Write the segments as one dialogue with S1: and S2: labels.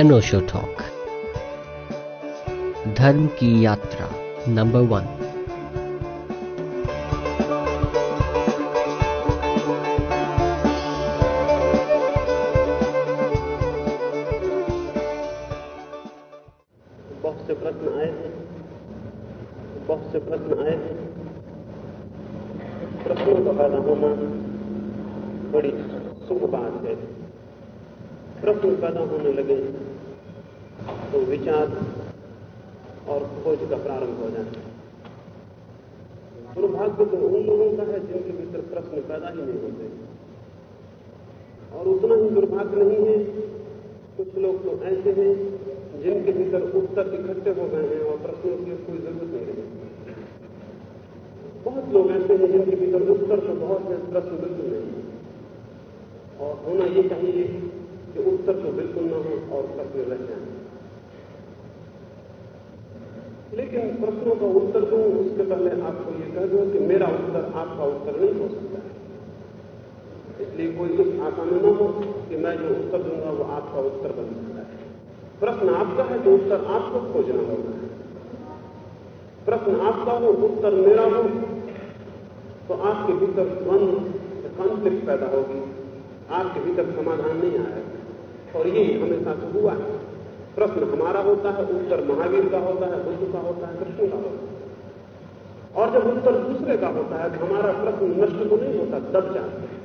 S1: अनोशो talk धर्म की यात्रा नंबर वन
S2: बहुत से प्रश्न आए हैं बहुत से प्रश्न आए हैं प्रश्नों का पैदा होना बड़ी शुभ बात है प्रश्न पैदा होने लगे तो विचार खोज का प्रारंभ हो जाए दुर्भाग्य तो उन लोगों का है जिनके भीतर प्रश्न पैदा ही नहीं होते। और उतना ही दुर्भाग्य नहीं है, कुछ लोग तो ऐसे हैं जिनके भीतर उत्तर इकट्ठे हो गए हैं और प्रश्नों की कोई ज़रूरत नहीं रही। बहुत लोग ऐसे हैं जिनके भीतर उत्तर तो बहुत है, प्रश्न बिल्कुल नहीं है। और होना ये चाहिए कि उत्तर तो बिल्कुल ना हो और प्रश्न रह जाए। लेकिन प्रश्नों का उत्तर दूँ, उसके पहले आपको यह कह दूँ कि मेरा उत्तर आपका उत्तर नहीं हो सकता है। इसलिए कोई इस आशा में न हो कि मैं जो उत्तर दूँगा, वो आपका उत्तर बन सकता है। प्रश्न आपका है तो उत्तर आपको खोजना होगा प्रश्न आपका हो, उत्तर मेरा हो तो आपके भीतर द्वंद कॉन्फ्लिक्ट पैदा होगी। आपके भीतर समाधान नहीं आएगा और यही हमेशा से हुआ है। प्रश्न हमारा होता है, उत्तर महावीर का होता है, बुद्ध का होता है, कृष्ण का होता है। और जब उत्तर दूसरे का होता है तो हमारा प्रश्न नष्ट तो नहीं होता, दब जाता है।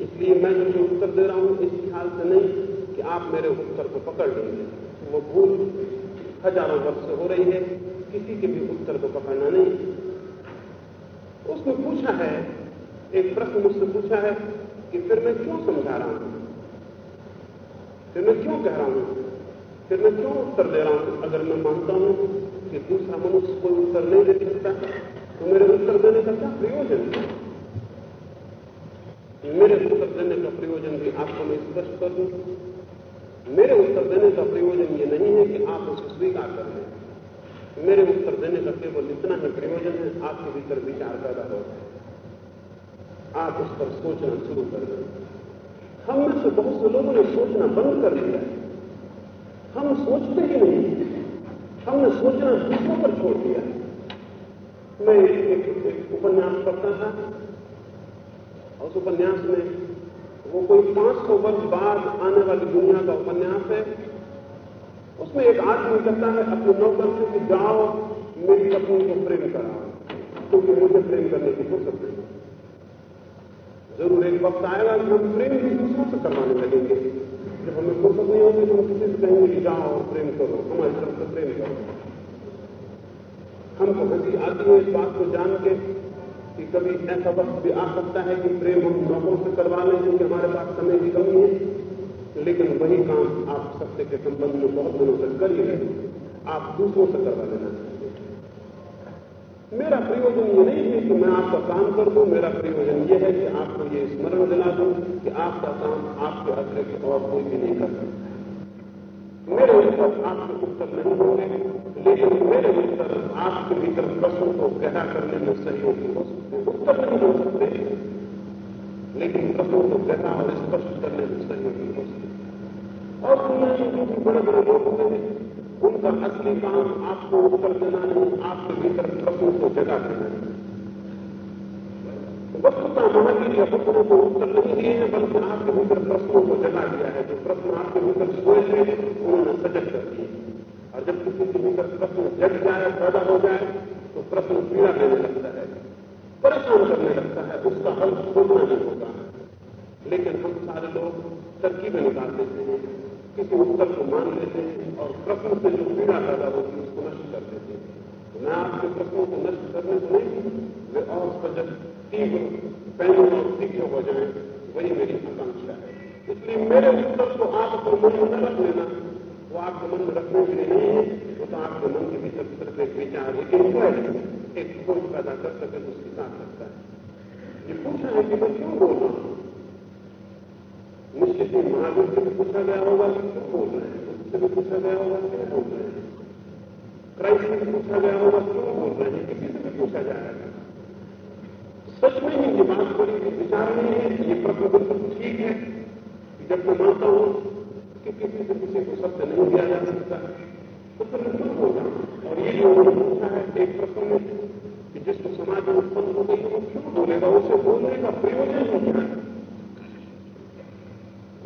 S2: इसलिए मैं जो उत्तर दे रहा हूँ, इस ख्याल से नहीं कि आप मेरे उत्तर को पकड़ लेंगे वो भूल हज़ारों वर्ष से हो रही है, किसी के भी उत्तर को पकड़ना नहीं। उसने पूछा है, एक प्रश्न मुझसे पूछा है कि फिर मैं क्यों समझा रहा हूँ? फिर मैं क्यों कह रहा हूँ? फिर मैं क्यों उत्तर दे रहा हूँ? अगर मैं मानता हूँ कि दूसरा मनुष्य कोई उत्तर नहीं दे सकता तो मेरे उत्तर देने का क्या प्रयोजन मेरे उत्तर देने का प्रयोजन भी आपको मैं स्पष्ट कर दूँ। मेरे उत्तर देने का प्रयोजन ये नहीं है कि आप उसे स्वीकार कर लें। मेरे उत्तर देने का केवल इतना ही प्रयोजन है, आपके भीतर विचार पैदा हो आप उस पर सोचना शुरू कर दें। हम में से बहुत से लोगों ने सोचना बंद कर दिया हम सोचते ही नहीं हमने सोचना दूसरों पर छोड़ दिया मैं एक, उपन्यास पढ़ता था। उस उपन्यास में वो कोई 500 वर्ष बाद आने वाली दुनिया का उपन्यास है। उसमें एक आदमी कहता है अपने नौकर से कि जाओ मेरी पत्नी को प्रेम कराओ क्योंकि मुझे प्रेम करने की फुर्सत नहीं ज़रूर एक वक्त आएगा कि हम प्रेम भी दूसरों से करवाने लगेंगे। जब हमें फुर्सत नहीं होगी तो हम किसी से कहेंगे कि जाओ और प्रेम करो, हमारी तरफ़ से प्रेम करो। हमको हँसी आती है इस बात को जान के कि कभी ऐसा वक्त भी आ सकता है कि प्रेम हम लोगों से करवा लें क्योंकि हमारे पास समय की कमी है। लेकिन वही काम आप सत्य के संबंध में बहुत दिनों तक करिए, आप दूसरों से करवा लेना। चाहिए मेरा प्रयोजन ये नहीं है कि मैं आपका काम कर दूँ, मेरा प्रयोजन ये है कि आपको ये स्मरण दिला दूँ कि आपका काम आपके अतिरिक्त और कोई भी नहीं कर सकता। मेरे उत्तर आपके उत्तर नहीं होंगे, लेकिन मेरे उत्तर आपके भीतर प्रश्नों को गहरा करने में सहयोगी हो सकते उत्तर नहीं हो सकते, लेकिन प्रश्नों को गहरा और स्पष्ट करने में सहयोगी हो सकते और दुनिया में बड़े बड़े लोग हुए हैं उनका असली काम आपको उत्तर देना नहीं आपके भीतर प्रश्नों को जगा देना वस्तुता महावीर या प्रश्नों को उत्तर नहीं दिए हैं, बल्कि आपके भीतर प्रश्नों को जगा दिया है। जो प्रश्न आपके भीतर सोए थे, उन्होंने सजग कर दिए। और जब किसी के भीतर प्रश्न जग जाए, पैदा हो जाए तो प्रश्न पीड़ा देने लगता है, परेशान करने लगता है। उसका हल खोजना नहीं होता। लेकिन हम सारे लोग तरकीबें निकाल देते हैं। किसी उत्तर को मान लेते हैं और प्रश्न से जो पीड़ा पैदा होती है, उसको नष्ट कर देते हैं मैं आपके प्रश्नों को नष्ट करने से नहीं वे और सजग, तीव्र पहले और तीव्र हो जाए वही मेरी आकांक्षा है। इसलिए मेरे उत्तर को आप अपने मन में न रख लेना। वो आपके मन में रखने के लिए नहीं है, वो तो आपके मन के भीतर सिर्फ़ एक विचार एक इंक्वायरी एक खोज पैदा कर सके, उसके साथ रखता है। ये पूछा है कि मैं क्यों बोल रहा हूँ? निश्चित ही महावीर से भी पूछा गया होगा कि क्यों बोल रहे हैं उससे भी पूछा गया होगा क्यों बोल रहे हैं क्राइस्ट से भी पूछा गया होगा क्यों बोल रहे हैं किसी से भी पूछा जाएगा सच में ही ये बात बड़ी विचार नहीं है ये प्रश्न बिल्कुल ठीक है जब मैं मानता हूँ कि किसी से किसी को सत्य नहीं दिया जा सकता तो फिर क्यों होगा और ये जो उन्होंने पूछा है एक प्रश्न में कि जिसको समाज में उत्पन्न हो गई वो क्यों बोलेगा? उसे बोलने का प्रयोजन हो। क्या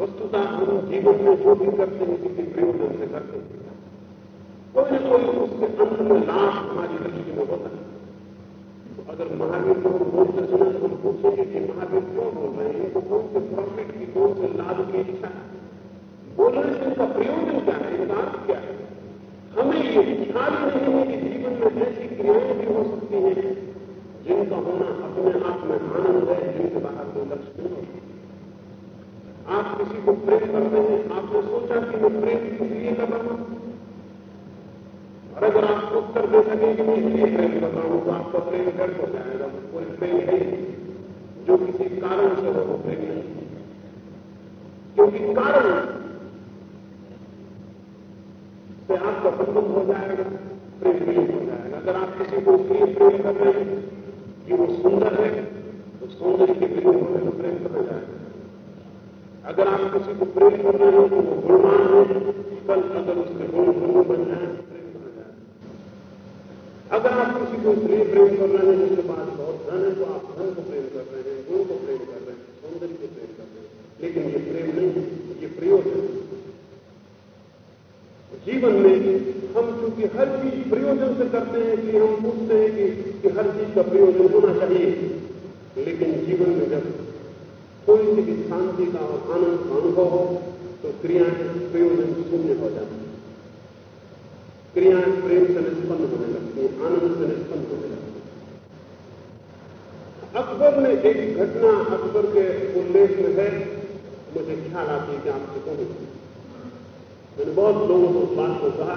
S2: वस्तुतः हम जीवन में जो भी करते हैं किसी प्रयोजन से करते हैं। कोई ना कोई उसके अंत में लाभ हमारी दृष्टि में होता है। तो अगर महावीर को बोलते सुने तो हम पूछेंगे कि महावीर क्यों बोल रहे हैं? तो कौन से प्रॉफिट की कौन से लाभ की इच्छा है। बोलने से इनका प्रयोजन क्या है? लाभ क्या है? हमें ये ख्याल नहीं है कि जीवन में ऐसी क्रियाएँ भी हो सकती हैं जिनका होना अपने आप में आनंद है, जिनके बाहर कोई लक्ष्य नहीं होता आप किसी को प्रेम करते हैं, आपने सोचा कि मैं प्रेम किस लिए कर रहा हूँ? और अगर आप उत्तर दे सकें कि मैं इसलिए प्रेम कर रहा हूँ तो आपका प्रेम व्यर्थ हो जाएगा। कोई प्रेम नहीं, जो किसी कारण से हो वो प्रेम नहीं। क्योंकि कारण से आपका संबंध हो जाएगा, प्रेम नहीं हो जाएगा। अगर आप किसी को इसलिए प्रेम कर रहे हैं कि वो सुंदर है तो सौंदर्य के विरुद्ध होने में प्रेम करा जाएगा। अगर आप किसी को प्रेम कर रहे हो तो वो गुणवान है कल अगर उसके गुण गुरु बन जाए अगर आप किसी को इसलिए प्रेम कर रहे हैं जिसके पास बहुत धन है तो आप धन को प्रेम कर रहे हैं गुरु को प्रेम कर रहे हैं सौंदर्य को प्रेम कर रहे हैं। लेकिन ये प्रेम नहीं है ये प्रयोग है। जीवन में हम चूँकि हर चीज़ प्रयोजन से करते हैं कि हम पूछते हैं कि, कि हर चीज़ का प्रयोजन होना चाहिए। लेकिन जीवन में जब भी शांति का और आनंद का अनुभव हो तो क्रियाएँ प्रयोजन शून्य हो जाती क्रियाएँ प्रेम से निष्पन्न होने लगती हैं, आनंद से निष्पन्न होने लगती अकबर ने एक घटना अकबर के उल्लेख में है। मुझे ख्याल आती है कि आपसे कहूँ मैंने बहुत लोगों को उस बात को कहा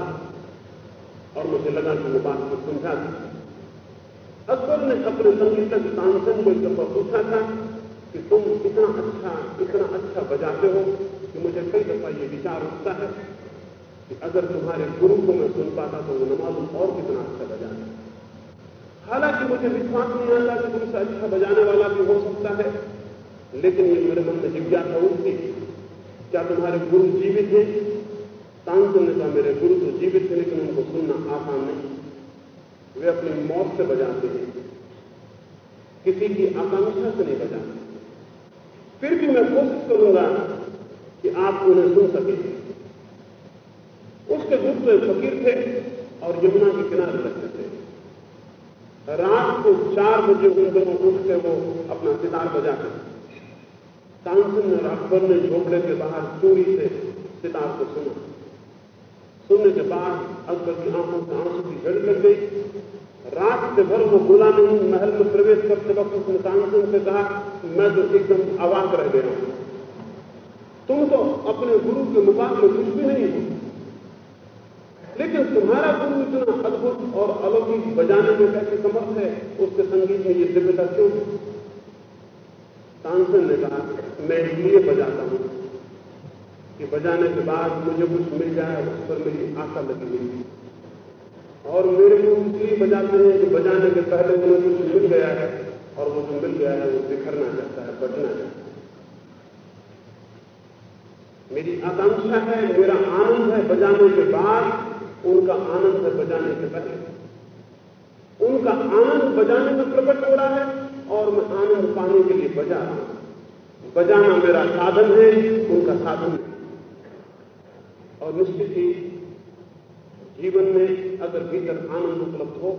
S2: और मुझे लगा कि वो बात को समझा अकबर ने अपने संगीतक तानसेन को एक दफ़ा पूछा था कि तुम इतना अच्छा इतना अच्छा बजाते हो कि मुझे कई दफ़ा ये विचार उठता है कि अगर तुम्हारे गुरु को मैं सुन पाता तो वो न मालूम और कितना अच्छा बजाता हालाँकि मुझे विश्वास नहीं आता कि तुमसे अच्छा बजाने वाला भी हो सकता है, लेकिन ये मेरे मन में जिज्ञासा उठती क्या तुम्हारे गुरु जीवित हैं? तानसेन ने कहा मेरे गुरु तो जीवित थे लेकिन उनको सुनना आसान नहीं। वे अपनी मौत से बजाते हैं। किसी की आकांक्षा से नहीं बजाते। फिर भी मैं कोशिश करूँगा कि आप उन्हें सुन सकें। उसके तो फकीर थे और यमुना के किनारे लगते थे। रात को चार बजे उन दोनों उठ के वो अपना सितार बजाते तानसेन और अकबर ने झोपड़े के बाहर चोरी से सितार को सुना। सुनने के बाद अकबर की आँखों से आँसू की झड़ लग गई। रात से भर वो बोला नहीं महल में प्रवेश करते वक्त उसने तानसेन से कहा, मैं तो एकदम अवाक रह गया हूँ। तुम तो अपने गुरु के मुकाबले कुछ भी नहीं हो। लेकिन तुम्हारा गुरु इतना अद्भुत और अलौकिक बजाने में कैसे समर्थ है? उसके संगीत में ये दिव्यता क्यों तानसेन ने कहा, मैं इसलिए बजाता हूँ कि बजाने के बाद मुझे कुछ मिल जाए उस पर मेरी आशा लगी हुई और मेरे को इसलिए बजाते हैं कि बजाने के पहले उन्हें कुछ मिल गया है और वो जो मिल गया है वो बिखरना चाहता है बचना चाहता है। मेरी आकांक्षा है, मेरा आनंद है बजाने के बाद, उनका आनंद है बजाने के पहले। उनका आनंद बजाने में प्रकट हो रहा है और मैं आनंद पाने के लिए बजा रहा हूँ। बजाना मेरा साधन है, उनका साधन है। और निश्चित ही जीवन में अगर भीतर आनंद उपलब्ध हो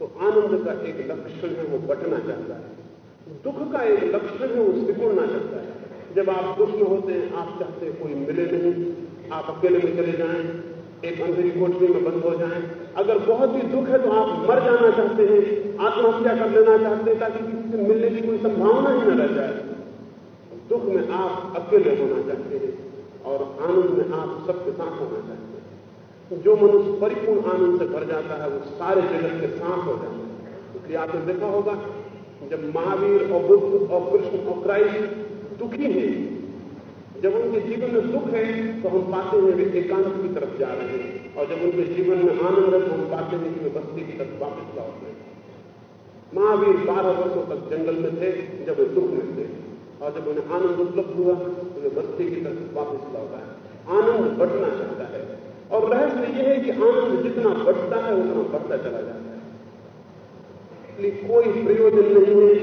S2: तो आनंद का एक लक्षण है, वो बटना चाहता है। दुख का एक लक्षण है, वो सिकुड़ना चाहता है। जब आप में होते हैं, आप चाहते हैं कोई मिले नहीं, आप अकेले में चले जाएँ, एक अंधेरी कोठरी में बंद हो जाएँ। अगर बहुत ही दुख है तो आप मर जाना चाहते हैं, आत्महत्या कर लेना चाहते हैं, ताकि किसी से मिलने की कोई संभावना ही न रह जाए। दुख में आप अकेले होना चाहते हैं, और आनंद में आप सबके साथ होना चाहते हैं। जो मनुष्य परिपूर्ण आनंद से भर जाता है, वो सारे जगत के सांस हो जाता है। इसलिए आपने देखा होगा, जब महावीर और बुद्ध और कृष्ण और क्राइस्ट दुखी हैं, जब उनके जीवन में दुख है तो हम पाते हैं वे एकांत की तरफ़ जा रहे हैं। और जब उनके जीवन में आनंद है तो हम पाते हैं कि वे बस्ती की तरफ़ वापस लौट रहे हैं। महावीर बारह वर्षों तक जंगल में थे, जब वे दुख में थे। और जब उन्हें आनंद उपलब्ध हुआ तो वे बस्ती की तरफ़ वापस लौट आए। आनंद बढ़ना चाहता है। और रहस्य यह है कि आनंद जितना बढ़ता है, उतना बढ़ता चला जाता है। इसलिए कोई प्रयोजन नहीं है,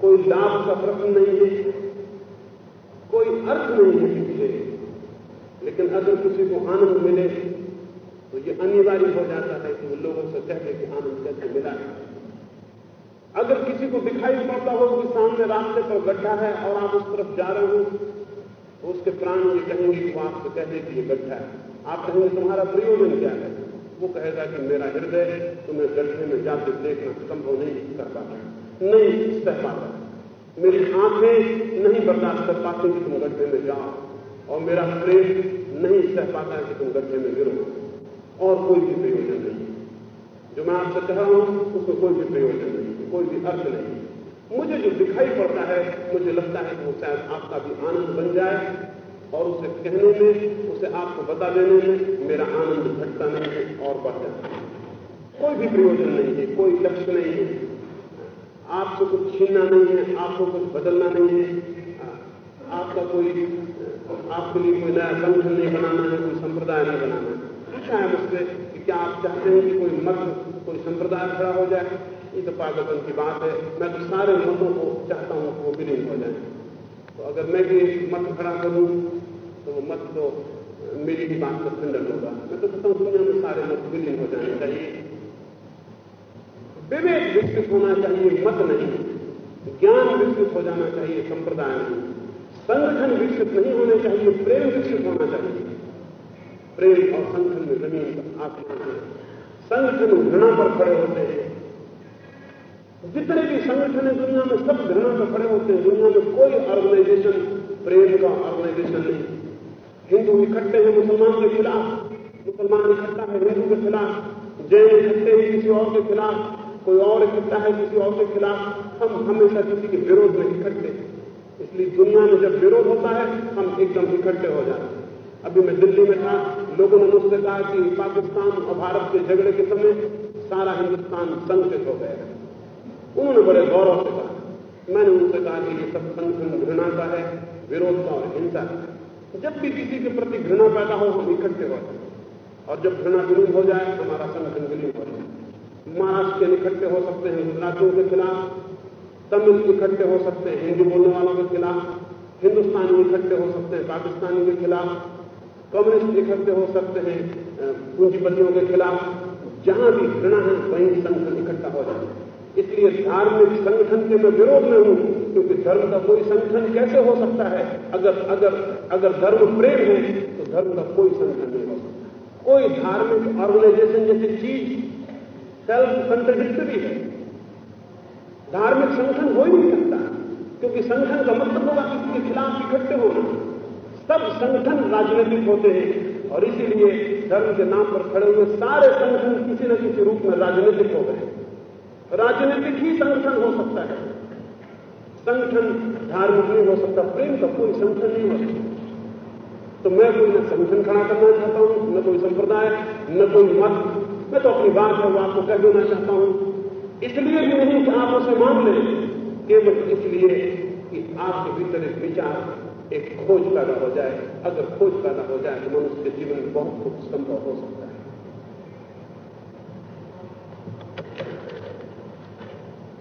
S2: कोई लाभ का प्रश्न नहीं है, कोई अर्थ नहीं है पीछे लेकिन अगर किसी को आनंद मिले तो ये अनिवार्य हो जाता है कि वो लोगों से कहते कि आनंद कैसे मिला। है अगर किसी को दिखाई पड़ता हो कि सामने रास्ते पर गड्ढा है और आप उस तरफ़ जा रहे हो उसके प्राण ये कहेंगे वो आपसे कह दे कि ये गड्ढा है। आप कहेंगे, तुम्हारा प्रयोजन क्या है? वो कहेगा कि, मेरा हृदय तुम्हें गड्ढे में जाते देखना संभव नहीं कर पाता नहीं सह पाता मेरी आँखें नहीं बर्दाश्त कर पाती कि तुम गड्ढे में जाओ, और मेरा प्रेम नहीं सह पाता कि तुम गड्ढे में गिरो। और कोई भी प्रयोजन नहीं जो मैं आपसे कह रहा हूँ, उसमें कोई भी प्रयोजन नहीं कोई भी अर्थ नहीं मुझे जो दिखाई पड़ता है, मुझे लगता है कि वो शायद आपका भी आनंद बन जाए और उसे कहने में, उसे आपको बता देने में मेरा आनंद घटता नहीं है और बढ़ जाता है। कोई भी प्रयोजन नहीं है, कोई लक्ष्य नहीं है। आपसे कुछ छीनना नहीं है, आपको कुछ बदलना नहीं है। आपका कोई, आपके लिए कोई नया संगठन नहीं बनाना है, कोई संप्रदाय नहीं बनाना है। पूछा है मुझसे कि क्या आप चाहते हैं कि कोई मत कोई संप्रदाय खड़ा हो जाए? ये तो पागलपन की बात है। मैं तो सारे मतों को चाहता हूँ कि वो विलीन हो जाए। तो अगर मैं भी मत खड़ा करूँ तो वो मत तो मेरी ही बात का खंडन होगा। मैं तो कहता हूँ, दुनिया में सारे मत विलीन हो जाने चाहिए। विवेक विकसित होना चाहिए, मत नहीं। ज्ञान विकसित हो जाना चाहिए, संप्रदाय नहीं संगठन विकसित नहीं होने चाहिए, प्रेम विकसित होना चाहिए। प्रेम और संगठन में ज़मीन है। संगठन घृणा पर खड़े होते हैं। जितने भी संगठन है दुनिया में, सब घृणा में खड़े होते हैं। दुनिया में कोई ऑर्गेनाइजेशन प्रेम का ऑर्गेनाइजेशन नहीं। हिंदू इकट्ठे हैं, मुसलमान के खिलाफ। मुसलमान इकट्ठा है, हिंदू के खिलाफ। जैन इकट्ठे हैं, किसी और के खिलाफ। कोई और इकट्ठा है, किसी और के खिलाफ। हम हमेशा किसी के विरोध में इकट्ठे इसलिए दुनिया में जब विरोध होता है, हम एकदम इकट्ठे हो जाते हैं। अभी मैं दिल्ली में था, लोगों ने मुझसे कहा कि पाकिस्तान और भारत के झगड़े के समय सारा हिंदुस्तान संगठित हो गया उन्होंने बड़े गौरव से कहा, मैंने उनसे कहा कि ये सब संगठन घृणा का है, विरोध का और हिंसा का जब भी किसी के प्रति घृणा पैदा हो, हम इकट्ठे हो जाए और जब घृणा विलीन हो जाए, हमारा संगठन विलीन हो जाए। महाराष्ट्र के इकट्ठे हो सकते हैं गुजरातियों के खिलाफ, तमिल इकट्ठे हो सकते हैं हिंदी बोलने वालों के खिलाफ, हिंदुस्तानी इकट्ठे हो सकते हैं पाकिस्तानी के खिलाफ, कम्युनिस्ट इकट्ठे हो सकते हैं पूंजीपतियों के खिलाफ, जहाँ भी घृणा है, वहीं संगठन इकट्ठा हो जाए इसलिए धार्मिक संगठन के मैं विरोध में हूँ, क्योंकि धर्म का कोई संगठन कैसे हो सकता है? अगर अगर अगर धर्म प्रेम है तो धर्म का कोई संगठन नहीं हो सकता। कोई धार्मिक ऑर्गेनाइजेशन जैसी चीज़ सेल्फ कंट्रडिक्टरी है। धार्मिक संगठन हो ही नहीं सकता, क्योंकि संगठन का मतलब होगा किसी के खिलाफ इकट्ठे होना। सब संगठन राजनीतिक होते हैं, और इसीलिए धर्म के नाम पर खड़े हुए सारे संगठन किसी न किसी रूप में राजनीतिक हो गए। राजनीतिक ही संगठन हो सकता है। संगठन धार्मिक नहीं हो सकता, प्रेम का कोई संगठन नहीं हो सकता। तो मैं कोई न संगठन खड़ा करना चाहता हूँ, न कोई संप्रदाय, न कोई मत। मैं तो अपनी बात है वो आपको कह देना चाहता हूँ। इसलिए भी नहीं कि आप उसे मान लें, केवल इसलिए कि आपके भीतर एक विचार, एक खोज पैदा हो जाए। अगर खोज पैदा हो जाए तो मनुष्य के जीवन में बहुत कुछ संभव हो सकता है।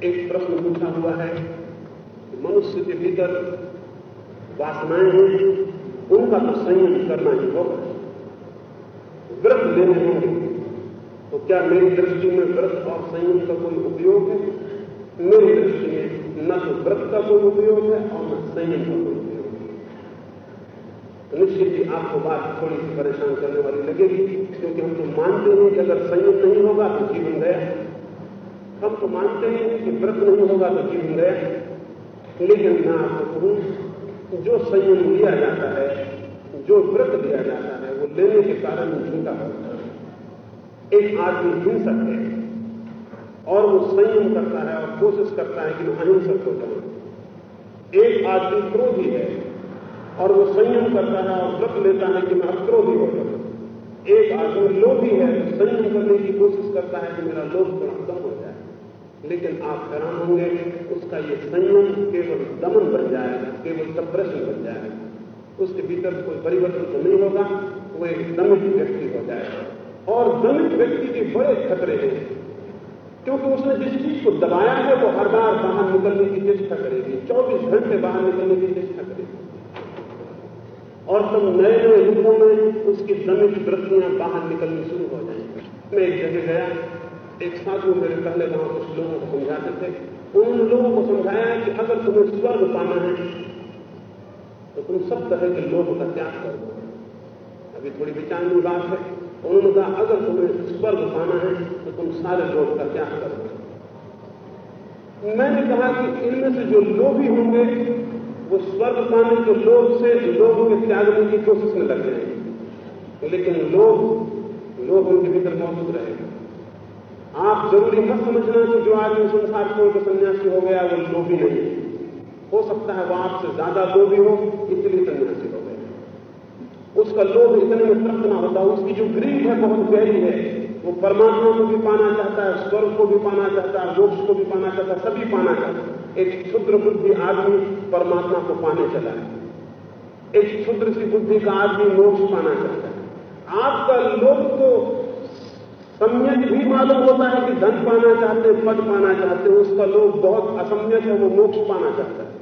S2: एक प्रश्न पूछा हुआ है। कि मनुष्य के भीतर वासनाएँ हैं, उनका तो संयम करना ही होगा। व्रत लेने होंगे। तो क्या मेरी दृष्टि में व्रत और संयम का कोई उपयोग है? मेरी दृष्टि में न तो व्रत का कोई उपयोग है और न संयम का कोई उपयोग है। निश्चित ही आपको बात थोड़ी सी परेशान करने वाली लगेगी, क्योंकि हम तो मानते हैं कि अगर संयम नहीं होगा तो जीवन गया हम तो मानते हैं कि व्रत नहीं होगा तो जीवन गया लेकिन मैं आपको कहूँ जो संयम लिया जाता है, जो व्रत लिया जाता है, वो लेने के कारण झूठा होता है। एक आदमी हिंसक है और वो संयम करता है और कोशिश करता है कि मैं अहिंसक हो जाऊँ एक आदमी क्रोधी है और वो संयम करता है और व्रत लेता है कि मैं अक्रोधी हो जाऊँ। एक आदमी लोभी है संयम करने की कोशिश करता है कि मेरा लोभ थोड़ा कम लेकिन आप हैरान होंगे उसका ये संयम केवल दमन बन जाएगा केवल सप्रेशन बन जाएगा उसके भीतर कोई परिवर्तन तो नहीं होगा, वो एक दमित व्यक्ति हो जाएगा। और दमित व्यक्ति के बड़े खतरे हैं, क्योंकि उसने जिस चीज़ को दबाया है, वो हर बार बाहर निकलने की चेष्टा करेगी। 24 घंटे बाहर निकलने की चेष्टा करेगी। और सब नए नए रूपों में उसकी दमित वृत्तियाँ बाहर निकलनी शुरू हो जाएँगी। मैं एक जगह गया एक साधु मेरे पहले वहाँ कुछ लोगों को समझाते थे उन लोगों को समझाया कि अगर तुम्हें स्वर्ग पाना है तो तुम सब तरह के लोभ का त्याग कर। दो अभी थोड़ी विचार की बात है। उन्होंने कहा, अगर तुम्हें स्वर्ग पाना है तो तुम सारे लोभ का त्याग कर। दो मैंने कहा कि इनमें से जो लोभी होंगे, वो स्वर्ग पाने के लोभ से लोगों के त्यागने की कोशिश में लग जाएँगे। लेकिन लोग लोभ उनके भीतर मौजूद रहेगा। आप ज़रूरी मत समझना कि जो आदमी संसार छोड़ के सन्यासी हो गया, वो लोभी नहीं हो। सकता है वो आपसे ज़्यादा लोभी हो, इसलिए सन्यासी हो गया उसका लोभ इतने में तृप्त ना होता, उसकी जो ग्रीड है, बहुत गहरी है, वो परमात्मा को भी पाना चाहता है, स्वर्ग को भी पाना चाहता है, मोक्ष को भी पाना चाहता है, सभी पाना चाहता है। एक क्षुद्र बुद्धि आदमी परमात्मा को पाने चला है। एक क्षुद्र सी बुद्धि का आदमी मोक्ष पाना चाहता है। आपका लोभ तो सम्यक भी मालूम होता है कि धन पाना चाहते हैं पद पाना चाहते हैं उसका लोग बहुत असम्यक है, वो मोक्ष पाना चाहता है।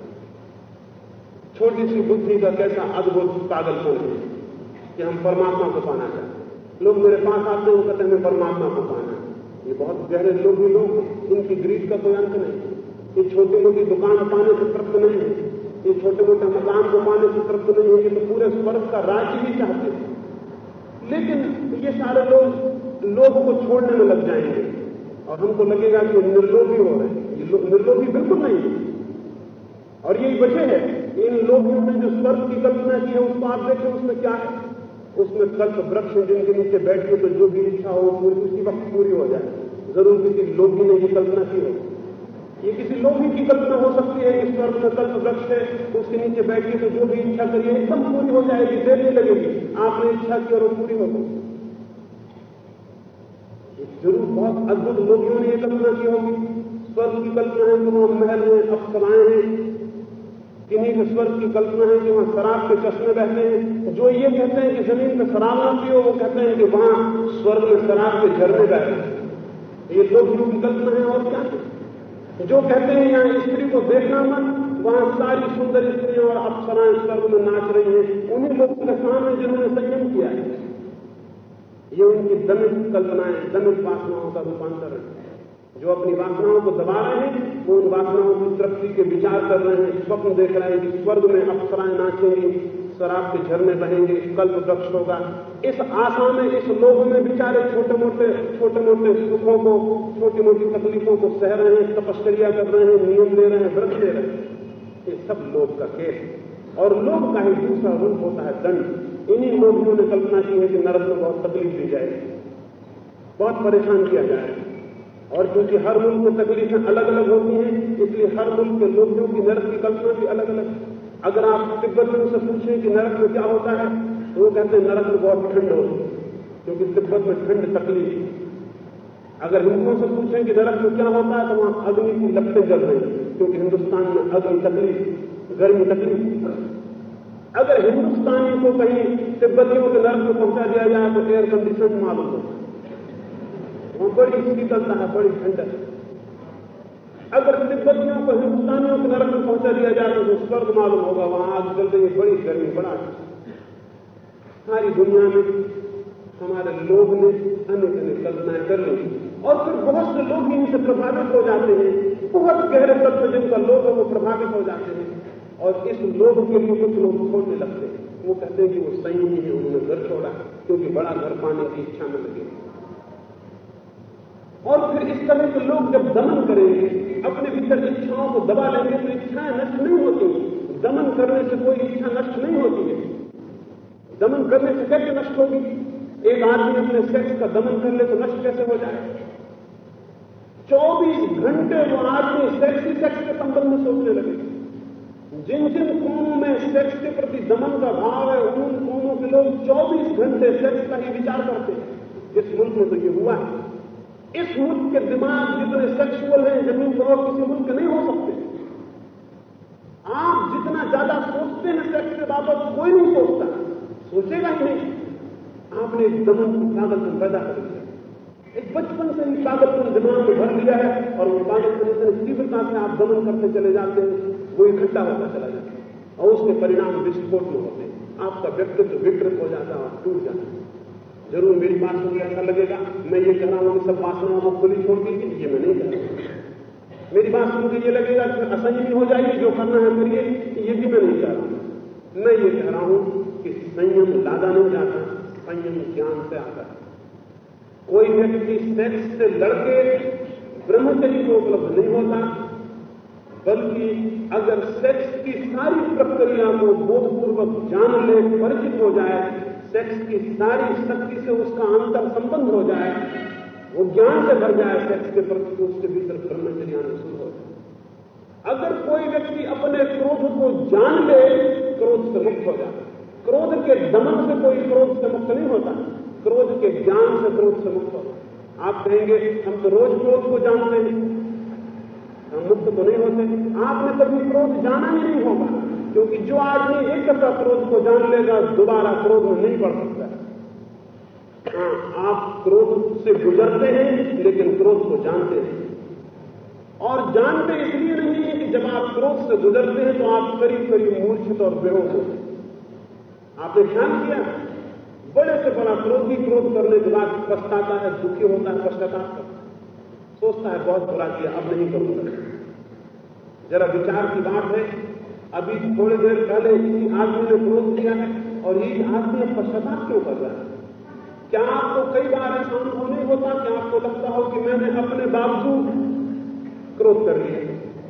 S2: छोटी सी बुद्धि का कैसा अद्भुत पागलपन है कि हम परमात्मा को पाना चाहते हैं? लोग मेरे पास आते हैं, वो कहते हैं परमात्मा को पाना ये बहुत गहरे लोग ही। लोग इनकी ग्रीड का कोई अंत नहीं ये छोटी मोटी दुकान पाने से तृप्त नहीं है। ये छोटे मोटे मकान को पाने से तृप्त नहीं है। ये तो पूरे स्वर्ग का राज्य भी चाहते हैं। लेकिन ये सारे लोग लोभ को छोड़ने में लग जाएँगे। और हमको लगेगा कि निर्लोभी हो रहे हैं। ये निर्लोभी बिल्कुल नहीं है। और यही वजह है, इन लोगों ने जो स्वर्ग की कल्पना की है उसको आप देखें, उसमें क्या है? उसमें कल्प वृक्ष जिनके नीचे बैठ के तो जो भी इच्छा हो पूरी, उसी वक्त पूरी हो जाए। ज़रूर किसी लोभी ने ये कल्पना की हो ये किसी लोभी की कल्पना हो सकती है कि स्वर्ग में कल्प वृक्ष है, उसके नीचे बैठिए तो जो भी इच्छा करिए, एकदम पूरी हो जाएगी, देर नहीं लगेगी। आपने इच्छा की और वो पूरी हो गई। ज़रूर बहुत अद्भुत लोगों ने यह कल्पना की होगी। स्वर्ग की कल्पना है कि वहाँ महल है अप्सराएँ हैं। किन्हीं के स्वर्ग की कल्पना है कि वहाँ शराब के चश्मे बहते हैं। जो ये कहते हैं कि ज़मीन पर शराब ना पियो वो कहते हैं कि वहाँ स्वर्ग में शराब के झरने बहते ये लोगों की कल्पना है और क्या? जो कहते हैं यहाँ स्त्री को देखना मत, वहाँ सारी सुंदर स्त्रियाँ और अप्सराएँ स्वर्ग में नाच रही हैं। उन्हीं लोगों के सामने जिन्होंने संयम किया है। ये उनकी दमित कल्पनाएँ, दमित वासनाओं का रूपांतरण है। जो अपनी वासनाओं को दबा रहे हैं, वो उन वासनाओं की तृप्ति के विचार कर रहे हैं। स्वप्न देख रहे हैं कि स्वर्ग में अप्सराएँ नाचेंगी, शराब के झरने बहेंगे, कल्प वृक्ष होगा। इस आशा में, इस लोग में बेचारे छोटे मोटे छोटे मोटे सुखों को छोटी मोटी तकलीफों को सह रहे हैं तपस्या कर रहे हैं, नियम ले रहे हैं, व्रत ले रहे हैं। ये सब लोग का खेल और लोग का ही दूसरा रूप होता है दंड। इन्हीं लोगों ने कल्पना की है कि नरक में बहुत तकलीफ़ दी जाए बहुत परेशान किया जाए। और क्योंकि हर मुल्क में तकलीफें अलग अलग होती हैं, इसलिए हर मुल्क के लोगों की नरक की कल्पना भी अलग अलग अगर आप तिब्बत में उनसे पूछें कि नरक में क्या होता है तो वो कहते हैं नरक में बहुत ठंड होती क्योंकि तिब्बत में ठंड तकलीफ़ अगर हिंदुओं से पूछें कि नरक में क्या होता है तो वहाँ अग्नि की लपटें जल रही क्योंकि हिंदुस्तान में अग्नि तकलीफ़ गर्मी तकलीफ़ अगर हिंदुस्तानी को कहीं तिब्बतियों के नर्क में पहुँचा दिया जाए तो एयर कंडीशन मालूम हो वो बड़ी शीतलता है, बड़ी ठंडक। अगर तिब्बतियों को हिंदुस्तानियों के नरक में पहुँचा दिया जाए तो स्वर्ग मालूम होगा, वहाँ आज चल रही बड़ी गर्मी बड़ा सारी दुनिया में हमारे लोग ने अनेक अनेक कल्पनाएँ कर ली। और फिर बहुत से लोग इनसे प्रभावित हो जाते हैं। बहुत गहरे तत्व जिनका लोग है, वो प्रभावित हो जाते हैं। और इस लोभ के लिए कुछ लोग छोड़ने लगते हैं। वो कहते हैं कि वो सही नहीं है, उन्होंने घर छोड़ा, क्योंकि बड़ा घर पाने की इच्छा में लगे। और फिर इस तरह के लोग जब दमन करेंगे, अपने भीतर इच्छाओं को दबा लेंगे तो इच्छाएँ नष्ट नहीं होती दमन करने से कोई इच्छा नष्ट नहीं होती है। दमन करने से कैसे नष्ट होगी? एक आदमी अपने सेक्स का दमन कर ले तो नष्ट कैसे हो जाए? 24 घंटे वो आदमी सेक्स ही सेक्स के संबंध में सोचने लगे। जिन जिन कोनों में सेक्स के प्रति दमन का भाव है, उन कोनों के लोग 24 घंटे सेक्स का ही विचार करते हैं। इस मुल्क में तो ये हुआ है। इस मुल्क के दिमाग जितने सेक्सुअल हैं, ज़मीन पर और किसी मुल्क के नहीं हो सकते। आप जितना ज़्यादा सोचते हैं सेक्स के बाबत, कोई नहीं सोचता। सोचेगा ही नहीं। आपने दमन पागलपन पैदा कर दिया। एक बचपन से ही पागलपन दिमाग में भर लिया है और वो पागलपन तीव्रता से आप दमन करते चले जाते हैं। वो इकट्ठा होता चला जाता है और उसके परिणाम विस्फोट में होते आपका व्यक्तित्व विकृत हो जाता है और टूट जाता है। ज़रूर मेरी बात सुन ऐसा लगेगा। मैं ये कह रहा हूँ सब वासनाओं को खुली छोड़ दीजिए। ये मैं नहीं कह रहा मेरी बात सुनकर ये लगेगा कि असंयमी हो जाएगी, जो करना है करिए। ये भी मैं नहीं कह रहा हूँ। मैं ये कह रहा हूँ कि संयम लादा नहीं जाता, संयम ज्ञान से आता है। कोई व्यक्ति सेक्स से लड़के ब्रह्मचर्य को उपलब्ध नहीं होता बल्कि अगर सेक्स की सारी प्रक्रिया को बोधपूर्वक जान ले, परिचित हो जाए सेक्स की सारी शक्ति से उसका अंतर संबंध हो जाए, वो ज्ञान से भर जाए सेक्स के प्रति तो उसके भीतर ब्रह्मचर्य शुरू हो जाए। अगर कोई व्यक्ति अपने क्रोध को जान ले, क्रोध से मुक्त हो जाए। क्रोध के दमन से कोई क्रोध से मुक्त नहीं होता। क्रोध के ज्ञान से क्रोध से मुक्त होता। आप कहेंगे, हम तो रोज क्रोध को जानते हैं। हम मुक्त तो नहीं होते आपने कभी क्रोध जाना ही नहीं होगा, क्योंकि जो आदमी एक दफ़ा क्रोध को जान लेगा, दोबारा क्रोध में नहीं पड़ सकता। हाँ आप क्रोध से गुजरते हैं, लेकिन क्रोध को जानते हैं और जानते इसलिए नहीं है कि जब आप क्रोध से गुजरते हैं तो आप करीब करीब मूर्छित और बेहोश होते आपने ध्यान किया? बड़े से बड़ा क्रोधी क्रोध करने के बाद पछताता है, दुखी होता है पश्चाताप करता सोचता है, बहुत बुरा किया, अब नहीं करूँगा जरा विचार की बात है, अभी थोड़ी देर पहले किसी आदमी ने क्रोध किया है और ये आदमी पश्चाताप क्यों कर रहा है? क्या आपको कई बार ऐसा अनुभव नहीं होता कि आपको लगता हो कि मैंने अपने बावजूद क्रोध कर लिया?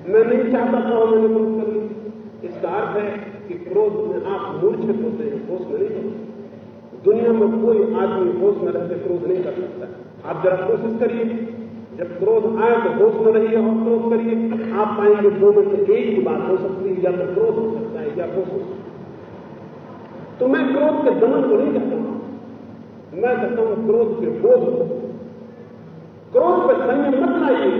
S2: मैं नहीं चाहता था मैंने क्रोध कर लिया। इसका अर्थ है कि क्रोध में आप मूर्छित होते हैं, होश में नहीं दुनिया में कोई आदमी होश में रहकर क्रोध नहीं कर सकता। आप जरा कोशिश करिए। जब क्रोध आए तो होश में रहिए और क्रोध करिए। आप पाएँगे दो में से एक ही बात हो सकती है, या तो क्रोध हो सकता है, या होश हो सकता है। तो मैं क्रोध के दमन को नहीं कहता हूँ। मैं कहता हूँ क्रोध के बोध क्रोध पर संयम मत लाइए।